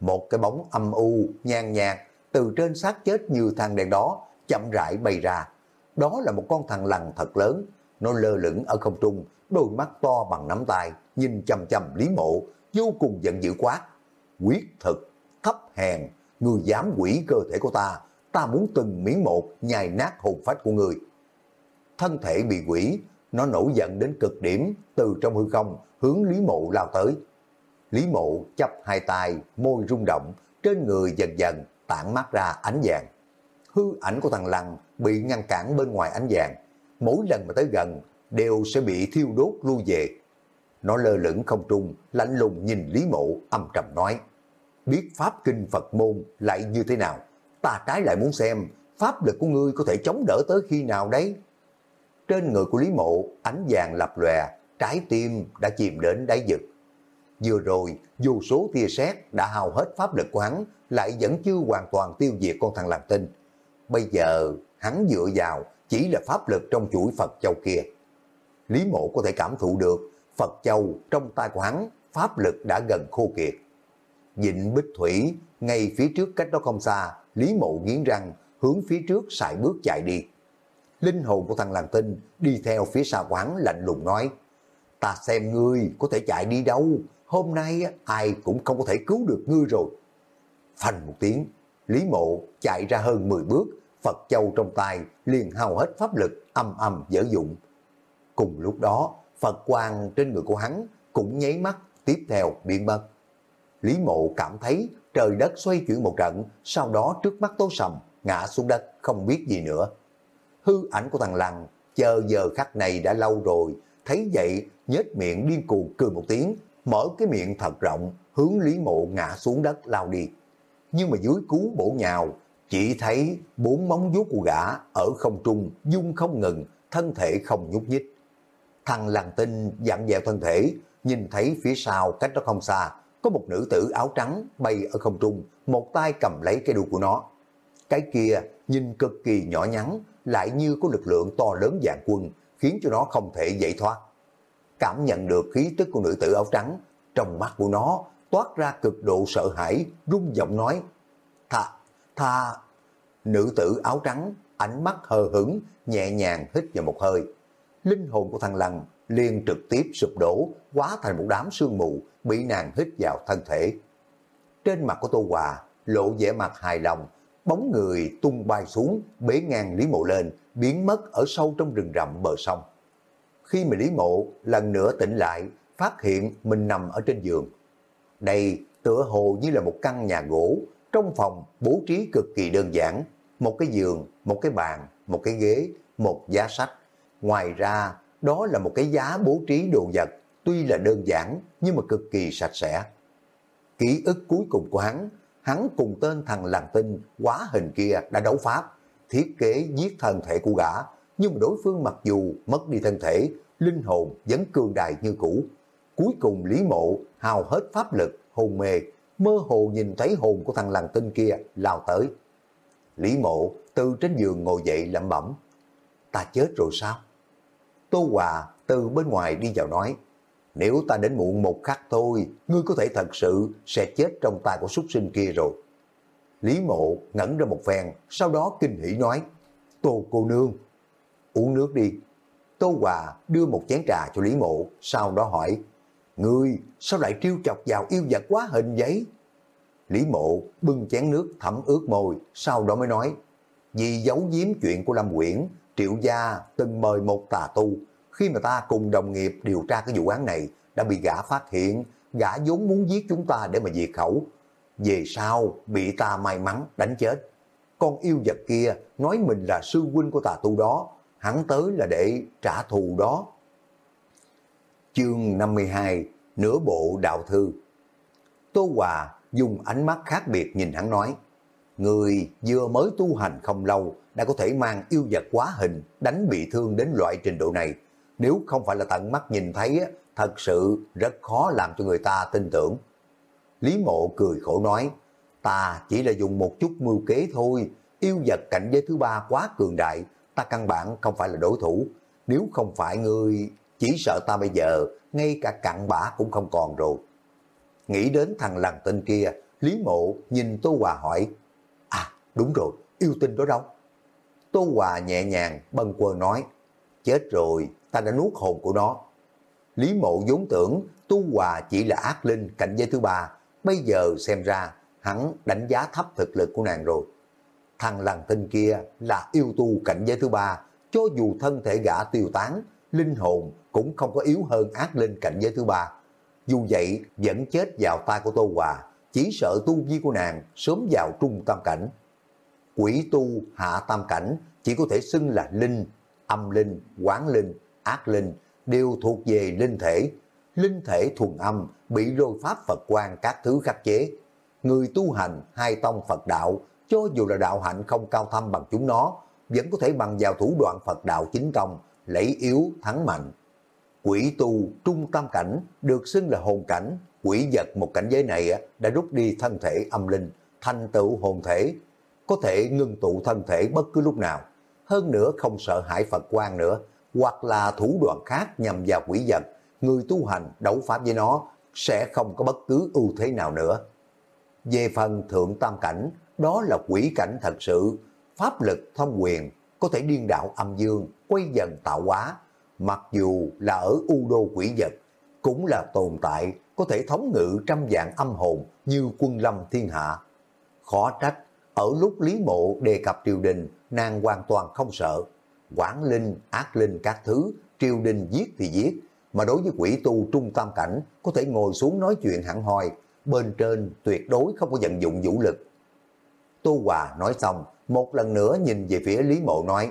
Một cái bóng âm u, nhàn nhạt, từ trên xác chết như than đen đó, chậm rãi bay ra. Đó là một con thằng lằn thật lớn, nó lơ lửng ở không trung, đôi mắt to bằng nắm tay, nhìn chầm chầm Lý Mộ, vô cùng giận dữ quá Quyết thực, thấp hèn, người dám quỷ cơ thể của ta, ta muốn từng miếng một nhài nát hồn phách của người. Thân thể bị quỷ, nó nổi giận đến cực điểm, từ trong hư không hướng Lý Mộ lao tới. Lý Mộ chấp hai tay, môi rung động, trên người dần dần tản mát ra ánh vàng. Hư ảnh của thằng Lăng bị ngăn cản bên ngoài ánh vàng. Mỗi lần mà tới gần, đều sẽ bị thiêu đốt lui về. Nó lơ lửng không trung, lạnh lùng nhìn Lý Mộ âm trầm nói. Biết Pháp Kinh Phật Môn lại như thế nào? Ta trái lại muốn xem pháp lực của ngươi có thể chống đỡ tới khi nào đấy? Trên người của Lý Mộ, ánh vàng lập lòe, trái tim đã chìm đến đáy vực. Vừa rồi, dù số tia sét đã hao hết pháp lực của hắn, lại vẫn chưa hoàn toàn tiêu diệt con thằng làm tinh. Bây giờ, hắn dựa vào chỉ là pháp lực trong chuỗi Phật Châu kia. Lý Mộ có thể cảm thụ được Phật Châu trong tay của hắn, pháp lực đã gần khô kiệt. Dịnh Bích Thủy, ngay phía trước cách đó không xa, Lý Mộ nghiến răng, hướng phía trước xài bước chạy đi. Linh hồn của thằng làng tinh đi theo phía xa quán lạnh lùng nói, ta xem ngươi có thể chạy đi đâu, hôm nay ai cũng không có thể cứu được ngươi rồi. phành một tiếng, Lý Mộ chạy ra hơn 10 bước, Phật Châu trong tay liền hao hết pháp lực âm âm dở dụng. Cùng lúc đó, Phật quang trên người của hắn cũng nháy mắt tiếp theo biến mất. Lý Mộ cảm thấy trời đất xoay chuyển một trận, sau đó trước mắt tối sầm, ngã xuống đất, không biết gì nữa. Hư ảnh của thằng Lăng, chờ giờ khắc này đã lâu rồi, thấy vậy, nhếch miệng điên cuồng cười một tiếng, mở cái miệng thật rộng, hướng Lý Mộ ngã xuống đất lao đi. Nhưng mà dưới cú bổ nhào, chỉ thấy bốn móng vuốt của gã ở không trung, dung không ngừng, thân thể không nhúc nhích. Thằng làng tinh dặn dẹo thân thể, nhìn thấy phía sau cách đó không xa, có một nữ tử áo trắng bay ở không trung, một tay cầm lấy cái đuôi của nó. Cái kia nhìn cực kỳ nhỏ nhắn, lại như có lực lượng to lớn dạng quân, khiến cho nó không thể dậy thoát. Cảm nhận được khí tức của nữ tử áo trắng, trong mắt của nó toát ra cực độ sợ hãi, rung giọng nói, Tha, tha, nữ tử áo trắng, ánh mắt hờ hững, nhẹ nhàng hít vào một hơi. Linh hồn của thằng Lăng liền trực tiếp sụp đổ, quá thành một đám sương mù, bị nàng hít vào thân thể. Trên mặt của Tô Hòa lộ vẻ mặt hài lòng, bóng người tung bay xuống, bế ngang Lý Mộ lên, biến mất ở sâu trong rừng rậm bờ sông. Khi mà Lý Mộ lần nữa tỉnh lại, phát hiện mình nằm ở trên giường. Đây tựa hồ như là một căn nhà gỗ, trong phòng bố trí cực kỳ đơn giản, một cái giường, một cái bàn, một cái ghế, một giá sách. Ngoài ra, đó là một cái giá bố trí đồ vật, tuy là đơn giản nhưng mà cực kỳ sạch sẽ. Ký ức cuối cùng của hắn, hắn cùng tên thằng làng tinh quá hình kia đã đấu pháp, thiết kế giết thân thể của gã, nhưng mà đối phương mặc dù mất đi thân thể, linh hồn vẫn cường đại như cũ. Cuối cùng Lý Mộ hào hết pháp lực, hồn mê, mơ hồ nhìn thấy hồn của thằng làng tinh kia lao tới. Lý Mộ từ trên giường ngồi dậy lẩm bẩm, ta chết rồi sao? Tô Hòa từ bên ngoài đi vào nói, nếu ta đến muộn một khắc thôi, ngươi có thể thật sự sẽ chết trong tay của súc sinh kia rồi. Lý mộ ngẩn ra một phen, sau đó kinh hỉ nói, Tô cô nương, uống nước đi. Tô Hòa đưa một chén trà cho Lý mộ, sau đó hỏi, Ngươi sao lại trêu chọc vào yêu vật quá hình giấy? Lý mộ bưng chén nước thẩm ướt môi, sau đó mới nói, vì giấu giếm chuyện của Lâm Quyển, triệu gia từng mời một tà tu, khi mà ta cùng đồng nghiệp điều tra cái vụ án này, đã bị gã phát hiện, gã vốn muốn giết chúng ta để mà diệt khẩu. Về sau, bị ta may mắn đánh chết. Con yêu vật kia nói mình là sư huynh của tà tu đó, hắn tới là để trả thù đó. Chương 52, nửa bộ đạo thư. Tô Hòa dùng ánh mắt khác biệt nhìn hắn nói, Người vừa mới tu hành không lâu đã có thể mang yêu vật quá hình đánh bị thương đến loại trình độ này. Nếu không phải là tận mắt nhìn thấy, thật sự rất khó làm cho người ta tin tưởng. Lý mộ cười khổ nói, ta chỉ là dùng một chút mưu kế thôi, yêu vật cảnh giới thứ ba quá cường đại, ta căn bản không phải là đối thủ. Nếu không phải ngươi, chỉ sợ ta bây giờ, ngay cả cặn bã cũng không còn rồi. Nghĩ đến thằng lằn tinh kia, Lý mộ nhìn Tô Hòa hỏi, À đúng rồi, yêu tinh đó đâu? Tô Hòa nhẹ nhàng bâng quơ nói, chết rồi, ta đã nuốt hồn của nó. Lý mộ vốn tưởng Tu Hòa chỉ là ác linh cảnh giới thứ ba, bây giờ xem ra hắn đánh giá thấp thực lực của nàng rồi. Thằng làng tinh kia là yêu tu cảnh giới thứ ba, cho dù thân thể gã tiêu tán, linh hồn cũng không có yếu hơn ác linh cảnh giới thứ ba. Dù vậy vẫn chết vào tay của Tô Hòa, chỉ sợ tu vi của nàng sớm vào trung tam cảnh. Quỷ tu hạ tam cảnh chỉ có thể xưng là linh, âm linh, quán linh, ác linh, đều thuộc về linh thể. Linh thể thuần âm bị lôi pháp Phật quan các thứ khắc chế. Người tu hành hai tông Phật đạo, cho dù là đạo hạnh không cao thâm bằng chúng nó, vẫn có thể bằng vào thủ đoạn Phật đạo chính tông, lấy yếu thắng mạnh. Quỷ tu trung tam cảnh được xưng là hồn cảnh, quỷ vật một cảnh giới này đã rút đi thân thể âm linh, thành tựu hồn thể, có thể ngưng tụ thân thể bất cứ lúc nào. Hơn nữa không sợ hãi Phật quan nữa, hoặc là thủ đoạn khác nhằm vào quỷ vật, người tu hành đấu pháp với nó sẽ không có bất cứ ưu thế nào nữa. Về phần thượng tam cảnh, đó là quỷ cảnh thật sự, pháp lực thông quyền, có thể điên đạo âm dương, quay dần tạo hóa. Mặc dù là ở u đô quỷ vật, cũng là tồn tại có thể thống ngự trăm dạng âm hồn như quân lâm thiên hạ. Khó trách, ở lúc Lý Mộ đề cập triều đình, nàng hoàn toàn không sợ, quản linh, ác linh các thứ, triều đình giết thì giết, mà đối với quỷ tu trung tam cảnh có thể ngồi xuống nói chuyện hẳn hoi, bên trên tuyệt đối không có vận dụng vũ lực. Tô Hòa nói xong, một lần nữa nhìn về phía Lý Mộ nói,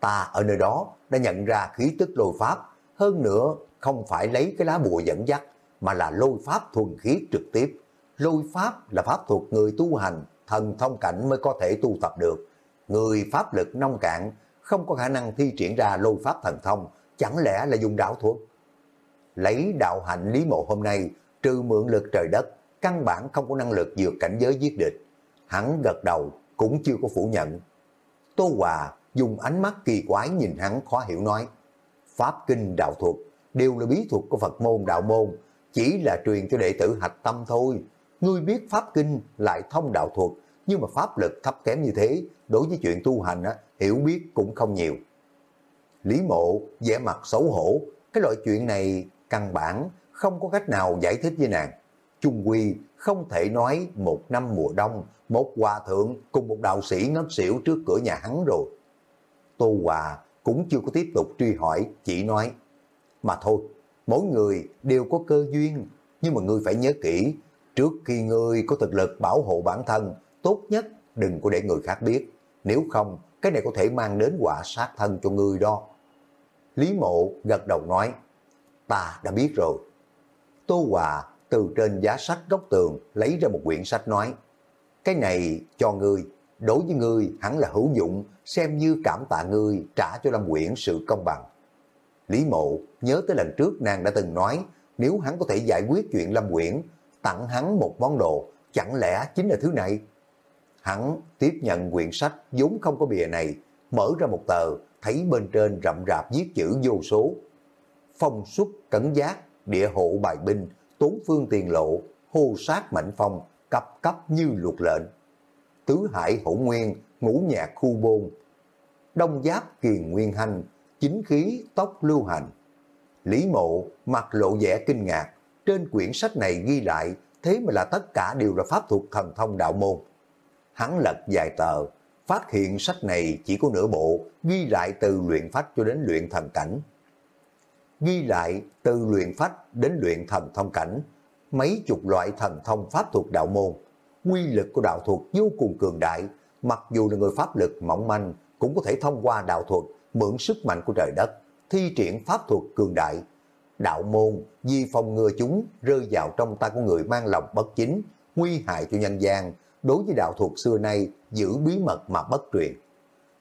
ta ở nơi đó đã nhận ra khí tức lôi pháp, hơn nữa không phải lấy cái lá bùa dẫn dắt, mà là lôi pháp thuần khí trực tiếp. Lôi pháp là pháp thuật người tu hành, thần thông cảnh mới có thể tu tập được. Người pháp lực nông cạn không có khả năng thi triển ra lôi pháp thần thông, chẳng lẽ là dùng đạo thuật? Lấy đạo hạnh lý mộ hôm nay, trừ mượn lực trời đất, căn bản không có năng lực vượt cảnh giới giết địch. Hắn gật đầu, cũng chưa có phủ nhận. Tô Hòa dùng ánh mắt kỳ quái nhìn hắn khó hiểu nói, Pháp kinh đạo thuật đều là bí thuật của Phật môn đạo môn, chỉ là truyền cho đệ tử hạch tâm thôi. Ngươi biết Pháp kinh lại thông đạo thuật, nhưng mà pháp lực thấp kém như thế, đối với chuyện tu hành á, hiểu biết cũng không nhiều. Lý mộ vẻ mặt xấu hổ, cái loại chuyện này căn bản không có cách nào giải thích với nàng. Trung quy không thể nói một năm mùa đông, một hòa thượng cùng một đạo sĩ ngất xỉu trước cửa nhà hắn rồi. Tô Hòa cũng chưa có tiếp tục truy hỏi, chỉ nói, mà thôi, mỗi người đều có cơ duyên, nhưng mà ngươi phải nhớ kỹ, trước khi ngươi có thực lực bảo hộ bản thân, tốt nhất đừng có để người khác biết, nếu không, cái này có thể mang đến quả sát thân cho người đó. Lý mộ gật đầu nói, ta đã biết rồi. Tô Hòa từ trên giá sách góc tường lấy ra một quyển sách nói, cái này cho ngươi, đối với ngươi hẳn là hữu dụng, xem như cảm tạ ngươi trả cho Lâm Quyển sự công bằng. Lý Mộ nhớ tới lần trước nàng đã từng nói, nếu hắn có thể giải quyết chuyện Lâm Quyển, tặng hắn một món đồ, chẳng lẽ chính là thứ này? Hắn tiếp nhận quyển sách vốn không có bìa này, mở ra một tờ, thấy bên trên rậm rạp viết chữ vô số. Phong xuất cẩn giác, địa hộ bài binh, tốn phương tiền lộ, hô sát mạnh phong, cấp cấp như luật lệnh. Tứ hải hổ nguyên, ngũ nhạc khu bôn. Đông giáp kiền nguyên hành, chính khí tóc lưu hành. Lý mộ mặt lộ vẻ kinh ngạc, trên quyển sách này ghi lại thế mà là tất cả đều là pháp thuật thần thông đạo môn. Hắn lật dài tờ, phát hiện sách này chỉ có nửa bộ, ghi lại từ luyện phách cho đến luyện thần cảnh. Ghi lại từ luyện phách đến luyện thần thông cảnh, mấy chục loại thần thông pháp thuật đạo môn. Quy lực của đạo thuật vô cùng cường đại, mặc dù là người pháp lực mỏng manh, cũng có thể thông qua đạo thuật, mượn sức mạnh của trời đất, thi triển pháp thuật cường đại. Đạo môn vì phòng ngừa chúng rơi vào trong tay của người mang lòng bất chính, nguy hại cho nhân gian, đối với đạo thuật xưa nay giữ bí mật mà bất truyền.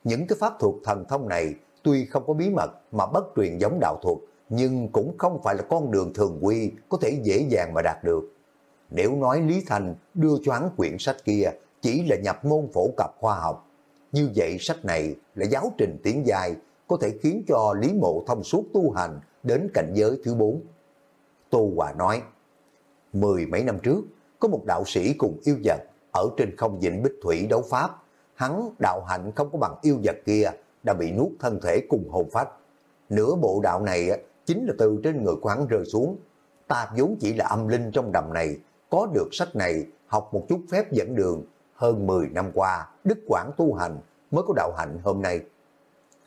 Những cái pháp thuật thần thông này tuy không có bí mật mà bất truyền giống đạo thuật, nhưng cũng không phải là con đường thường quy có thể dễ dàng mà đạt được. Nếu nói Lý Thành đưa cho hắn quyển sách kia chỉ là nhập môn phổ cập khoa học, như vậy sách này là giáo trình tiến dài, có thể khiến cho Lý Mộ thông suốt tu hành đến cảnh giới thứ bốn. Tô Hòa nói, mười mấy năm trước, có một đạo sĩ cùng yêu vật ở trên không vịnh Bích Thủy đấu pháp, hắn đạo hạnh không có bằng yêu vật kia, đã bị nuốt thân thể cùng hồn phách. Nửa bộ đạo này chính là từ trên người quán rơi xuống. Ta vốn chỉ là âm linh trong đầm này, có được sách này, học một chút phép dẫn đường, hơn 10 năm qua, đức quảng tu hành mới có đạo hạnh hôm nay.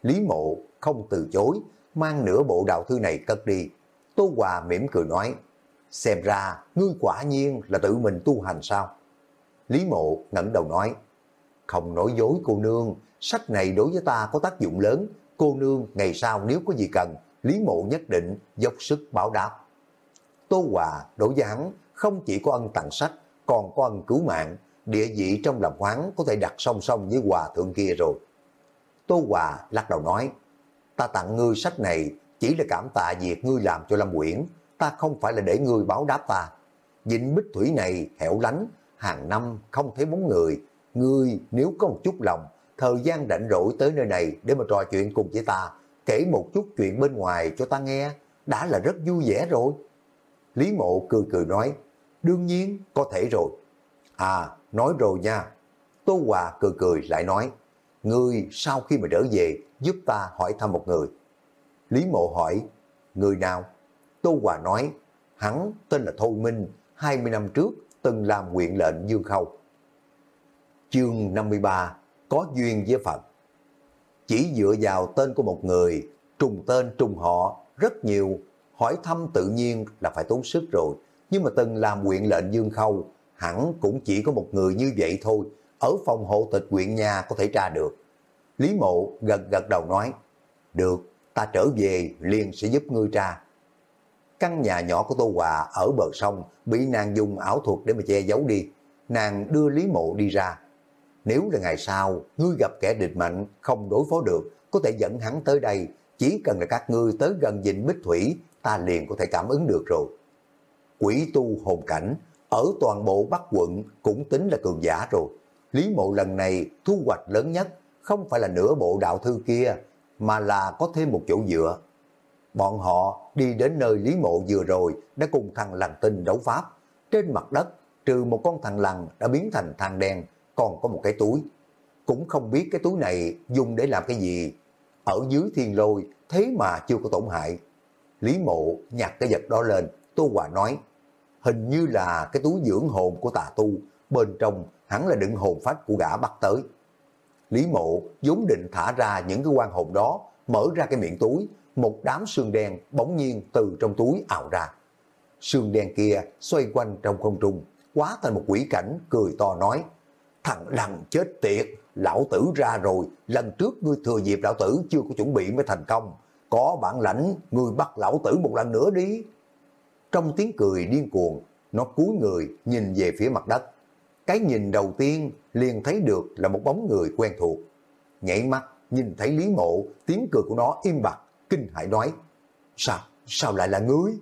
Lý mộ không từ chối, mang nửa bộ đạo thư này cất đi. Tô Hòa mỉm cười nói, xem ra ngươi quả nhiên là tự mình tu hành sao? Lý mộ ngẩng đầu nói, không nói dối cô nương, sách này đối với ta có tác dụng lớn, cô nương ngày sau nếu có gì cần, Lý mộ nhất định dốc sức báo đáp. Tô Hòa đối với hắn không chỉ có ân tặng sách, còn có ân cứu mạng, địa vị trong lòng hắn có thể đặt song song với hòa thượng kia rồi. Tô Hòa lắc đầu nói, ta tặng ngươi sách này chỉ là cảm tạ việc ngươi làm cho Lâm Quyển, ta không phải là để ngươi báo đáp ta. Dịnh bích thủy này hẻo lánh, hàng năm không thấy bóng người, ngươi nếu có một chút lòng, thời gian rảnh rỗi tới nơi này để mà trò chuyện cùng với ta, kể một chút chuyện bên ngoài cho ta nghe, đã là rất vui vẻ rồi. Lý mộ cười cười nói, đương nhiên có thể rồi. À, nói rồi nha. Tô Hòa cười cười lại nói, ngươi sau khi mà trở về giúp ta hỏi thăm một người. Lý mộ hỏi, người nào? Tô Hòa nói, hắn tên là Thôi Minh, 20 năm trước từng làm nguyện lệnh Dương Khâu. Chương 53 Có duyên với Phật Chỉ dựa vào tên của một người, trùng tên trùng họ, rất nhiều, hỏi thăm tự nhiên là phải tốn sức rồi, nhưng mà từng làm nguyện lệnh Dương Khâu, hẳn cũng chỉ có một người như vậy thôi, ở phòng hộ tịch quyện nhà có thể tra được. Lý mộ gật gật đầu nói, được, ta trở về liền sẽ giúp ngươi tra. Căn nhà nhỏ của Tô Hòa ở bờ sông bị nàng dùng ảo thuật để mà che giấu đi. Nàng đưa Lý Mộ đi ra. Nếu là ngày sau, ngươi gặp kẻ địch mạnh, không đối phó được, có thể dẫn hắn tới đây. Chỉ cần là các ngươi tới gần dinh Bích Thủy, ta liền có thể cảm ứng được rồi. Quỷ tu hồn cảnh, ở toàn bộ Bắc quận cũng tính là cường giả rồi. Lý Mộ lần này thu hoạch lớn nhất không phải là nửa bộ đạo thư kia, mà là có thêm một chỗ dựa. Bọn họ đi đến nơi Lý Mộ vừa rồi đã cùng thằng lằn tinh đấu pháp. Trên mặt đất, trừ một con thằng lằn đã biến thành thằng đen, còn có một cái túi. Cũng không biết cái túi này dùng để làm cái gì. Ở dưới thiên lôi, thế mà chưa có tổn hại. Lý Mộ nhặt cái vật đó lên, Tô Hòa nói, hình như là cái túi dưỡng hồn của tà tu, bên trong hẳn là đựng hồn phách của gã bắt tới. Lý mộ vốn định thả ra những cái quan hồn đó, mở ra cái miệng túi, một đám sương đen bỗng nhiên từ trong túi ảo ra. sương đen kia xoay quanh trong không trung, quá thành một quỷ cảnh, cười to nói, thằng lằn chết tiệt, lão tử ra rồi, lần trước ngươi thừa dịp lão tử chưa có chuẩn bị mới thành công, có bản lãnh, ngươi bắt lão tử một lần nữa đi. Trong tiếng cười điên cuồng, nó cúi người nhìn về phía mặt đất. Cái nhìn đầu tiên liền thấy được là một bóng người quen thuộc. Nhảy mắt nhìn thấy Lý Mộ, tiếng cười của nó im bặt, kinh hãi nói. Sao, sao lại là ngươi?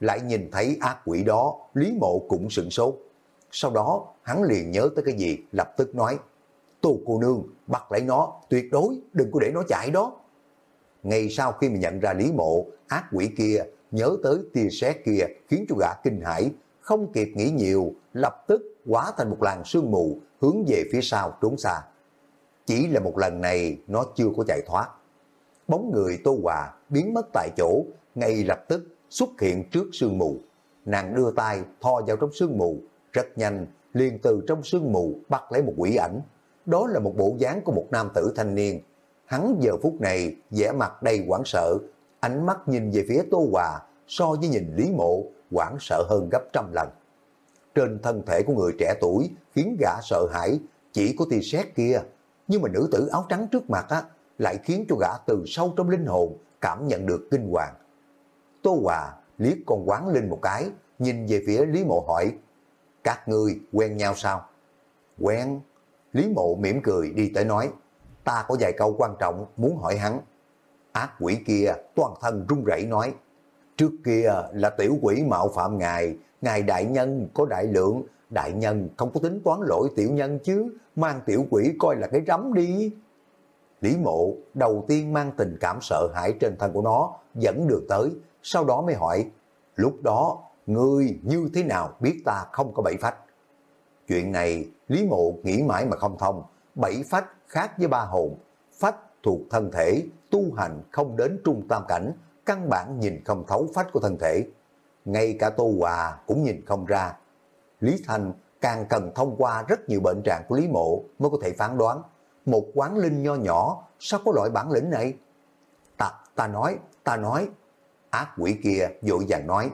Lại nhìn thấy ác quỷ đó, Lý Mộ cũng sửng sốt. Sau đó hắn liền nhớ tới cái gì, lập tức nói. Tô cô nương, bắt lấy nó, tuyệt đối, đừng có để nó chạy đó. Ngay sau khi mà nhận ra Lý Mộ, ác quỷ kia nhớ tới tia sét kia khiến cho gã kinh hãi, không kịp nghĩ nhiều, lập tức hóa thành một làn sương mù hướng về phía sau trốn xa. Chỉ là một lần này nó chưa có chạy thoát. Bóng người Tô Hòa biến mất tại chỗ, ngay lập tức xuất hiện trước sương mù. Nàng đưa tay thò vào trong sương mù, rất nhanh liền từ trong sương mù bắt lấy một quỷ ảnh. Đó là một bộ dáng của một nam tử thanh niên. Hắn giờ phút này vẻ mặt đầy hoảng sợ, ánh mắt nhìn về phía Tô Hòa so với nhìn Lý Mộ hoảng sợ hơn gấp trăm lần. Trên thân thể của người trẻ tuổi khiến gã sợ hãi chỉ có tia sét kia, nhưng mà nữ tử áo trắng trước mặt á, lại khiến cho gã từ sâu trong linh hồn cảm nhận được kinh hoàng. Tô Hòa liếc con quán linh một cái, nhìn về phía Lý Mộ hỏi, các ngươi quen nhau sao? Quen. Lý Mộ mỉm cười đi tới nói, ta có vài câu quan trọng muốn hỏi hắn. Ác quỷ kia toàn thân run rẩy nói, trước kia là tiểu quỷ mạo phạm ngài, ngài đại nhân có đại lượng, đại nhân không có tính toán lỗi tiểu nhân chứ, mang tiểu quỷ coi là cái rắm đi. Lý mộ đầu tiên mang tình cảm sợ hãi trên thân của nó dẫn được tới, sau đó mới hỏi, lúc đó ngươi như thế nào biết ta không có bảy phách? Chuyện này Lý mộ nghĩ mãi mà không thông, bảy phách khác với ba hồn, phách thuộc thân thể, tu hành không đến trung tam cảnh, căn bản nhìn không thấu phách của thân thể. Ngay cả Tô Hòa cũng nhìn không ra. Lý Thành càng cần thông qua rất nhiều bệnh trạng của Lý Mộ mới có thể phán đoán. Một quán linh nho nhỏ, sao có loại bản lĩnh này? Ta, ta nói, ta nói. Ác quỷ kia dội vàng nói,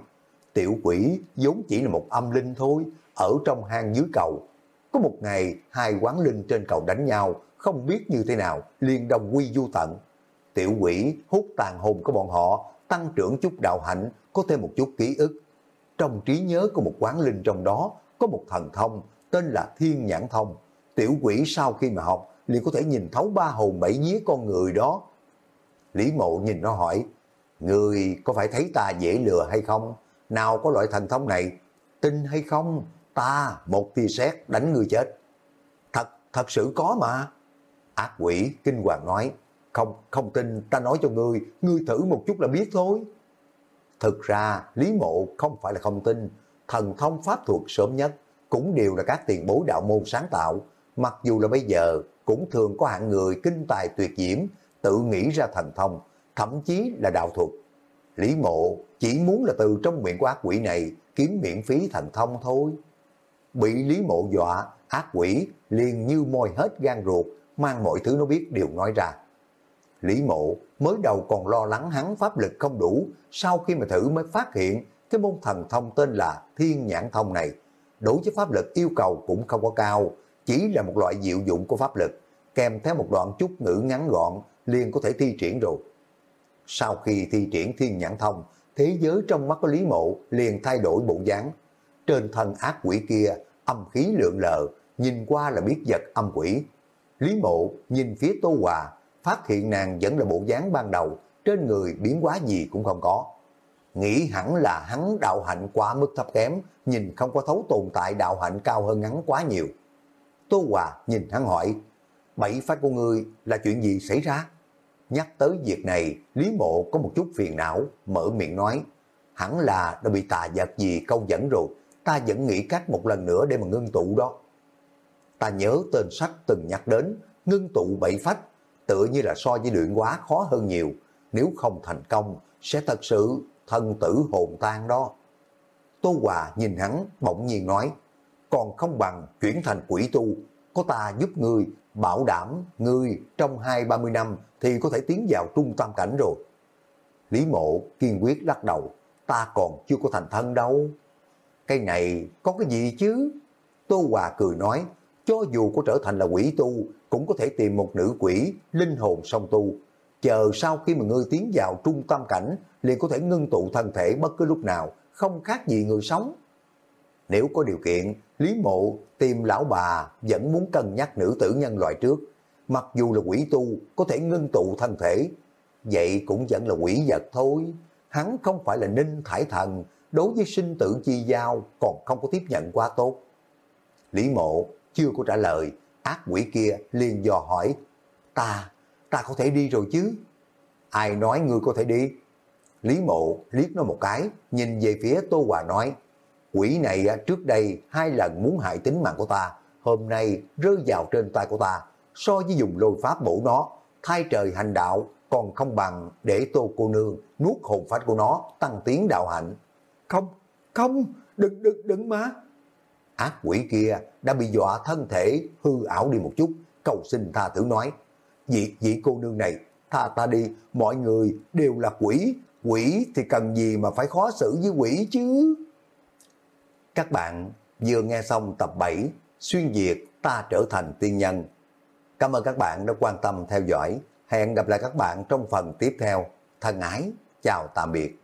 tiểu quỷ vốn chỉ là một âm linh thôi, ở trong hang dưới cầu. Có một ngày, hai quán linh trên cầu đánh nhau, không biết như thế nào, liền đồng quy du tận. Tiểu quỷ hút tàn hồn của bọn họ, tăng trưởng chút đạo hạnh, có thêm một chút ký ức. Trong trí nhớ của một quán linh trong đó, có một thần thông tên là Thiên Nhãn Thông. Tiểu quỷ sau khi mà học, liền có thể nhìn thấu ba hồn bảy vía con người đó. Lý mộ nhìn nó hỏi, Người có phải thấy ta dễ lừa hay không? Nào có loại thần thông này? Tin hay không? Ta một tia sét đánh người chết. Thật, thật sự có mà. Ác quỷ kinh hoàng nói, không, không tin, ta nói cho ngươi, ngươi thử một chút là biết thôi. Thực ra, Lý Mộ không phải là không tin, thần thông pháp thuật sớm nhất cũng đều là các tiền bối đạo môn sáng tạo, mặc dù là bây giờ cũng thường có hạng người kinh tài tuyệt diễm, tự nghĩ ra thần thông, thậm chí là đạo thuật. Lý Mộ chỉ muốn là từ trong miệng của ác quỷ này kiếm miễn phí thần thông thôi. Bị Lý Mộ dọa, ác quỷ liền như môi hết gan ruột, mang mọi thứ nó biết đều nói ra. Lý Mộ mới đầu còn lo lắng hắn pháp lực không đủ, sau khi mà thử mới phát hiện cái môn thần thông tên là Thiên Nhãn Thông này. Đối với pháp lực yêu cầu cũng không có cao, chỉ là một loại diệu dụng của pháp lực, kèm theo một đoạn chút ngữ ngắn gọn liền có thể thi triển rồi. Sau khi thi triển Thiên Nhãn Thông, thế giới trong mắt của Lý Mộ liền thay đổi bộ dáng. Trên thân ác quỷ kia, âm khí lượng lờ, nhìn qua là biết giật âm quỷ. Lý Mộ nhìn phía Tô Hòa, phát hiện nàng vẫn là bộ dáng ban đầu, trên người biến hóa gì cũng không có. Nghĩ hẳn là hắn đạo hạnh quá mức thấp kém, nhìn không có thấu tồn tại đạo hạnh cao hơn hắn quá nhiều. Tô Hòa nhìn hắn hỏi, bảy phát của ngươi là chuyện gì xảy ra? Nhắc tới việc này, Lý Mộ có một chút phiền não, mở miệng nói, hẳn là đã bị tà vật gì câu dẫn rồi, ta vẫn nghĩ cách một lần nữa để mà ngưng tụ đó. Ta nhớ tên sách từng nhắc đến, ngưng tụ bảy phách tựa như là so với luyện quá khó hơn nhiều. Nếu không thành công, sẽ thật sự thân tử hồn tan đó. Tô Hòa nhìn hắn bỗng nhiên nói, còn không bằng chuyển thành quỷ tu, có ta giúp ngươi, bảo đảm ngươi trong hai ba mươi năm thì có thể tiến vào trung tam cảnh rồi. Lý mộ kiên quyết lắc đầu, ta còn chưa có thành thân đâu. Cái này có cái gì chứ? Tô Hòa cười nói, cho dù có trở thành là quỷ tu, cũng có thể tìm một nữ quỷ, linh hồn song tu. Chờ sau khi mà ngươi tiến vào trung tâm cảnh, liền có thể ngưng tụ thân thể bất cứ lúc nào, không khác gì người sống. Nếu có điều kiện, Lý Mộ tìm lão bà vẫn muốn cân nhắc nữ tử nhân loại trước. Mặc dù là quỷ tu, có thể ngưng tụ thân thể, vậy cũng vẫn là quỷ vật thôi. Hắn không phải là ninh thải thần, đối với sinh tử chi giao còn không có tiếp nhận quá tốt. Lý Mộ chưa có trả lời, ác quỷ kia liền dò hỏi, ta, ta có thể đi rồi chứ? Ai nói ngươi có thể đi? Lý Mộ liếc nó một cái, nhìn về phía Tô Hòa nói, quỷ này trước đây hai lần muốn hại tính mạng của ta, hôm nay rơi vào trên tay của ta, so với dùng lôi pháp bổ nó, thay trời hành đạo còn không bằng để Tô cô nương nuốt hồn phách của nó tăng tiến đạo hạnh. Không, không, đừng, đừng, đừng mà. Ác quỷ kia đã bị dọa thân thể hư ảo đi một chút, cầu xin tha tử nói, vị, vị cô nương này, tha ta đi, mọi người đều là quỷ, quỷ thì cần gì mà phải khó xử với quỷ chứ. Các bạn vừa nghe xong tập 7 Xuyên Việt ta trở thành tiên nhân. Cảm ơn các bạn đã quan tâm theo dõi. Hẹn gặp lại các bạn trong phần tiếp theo. Thân ái, chào tạm biệt.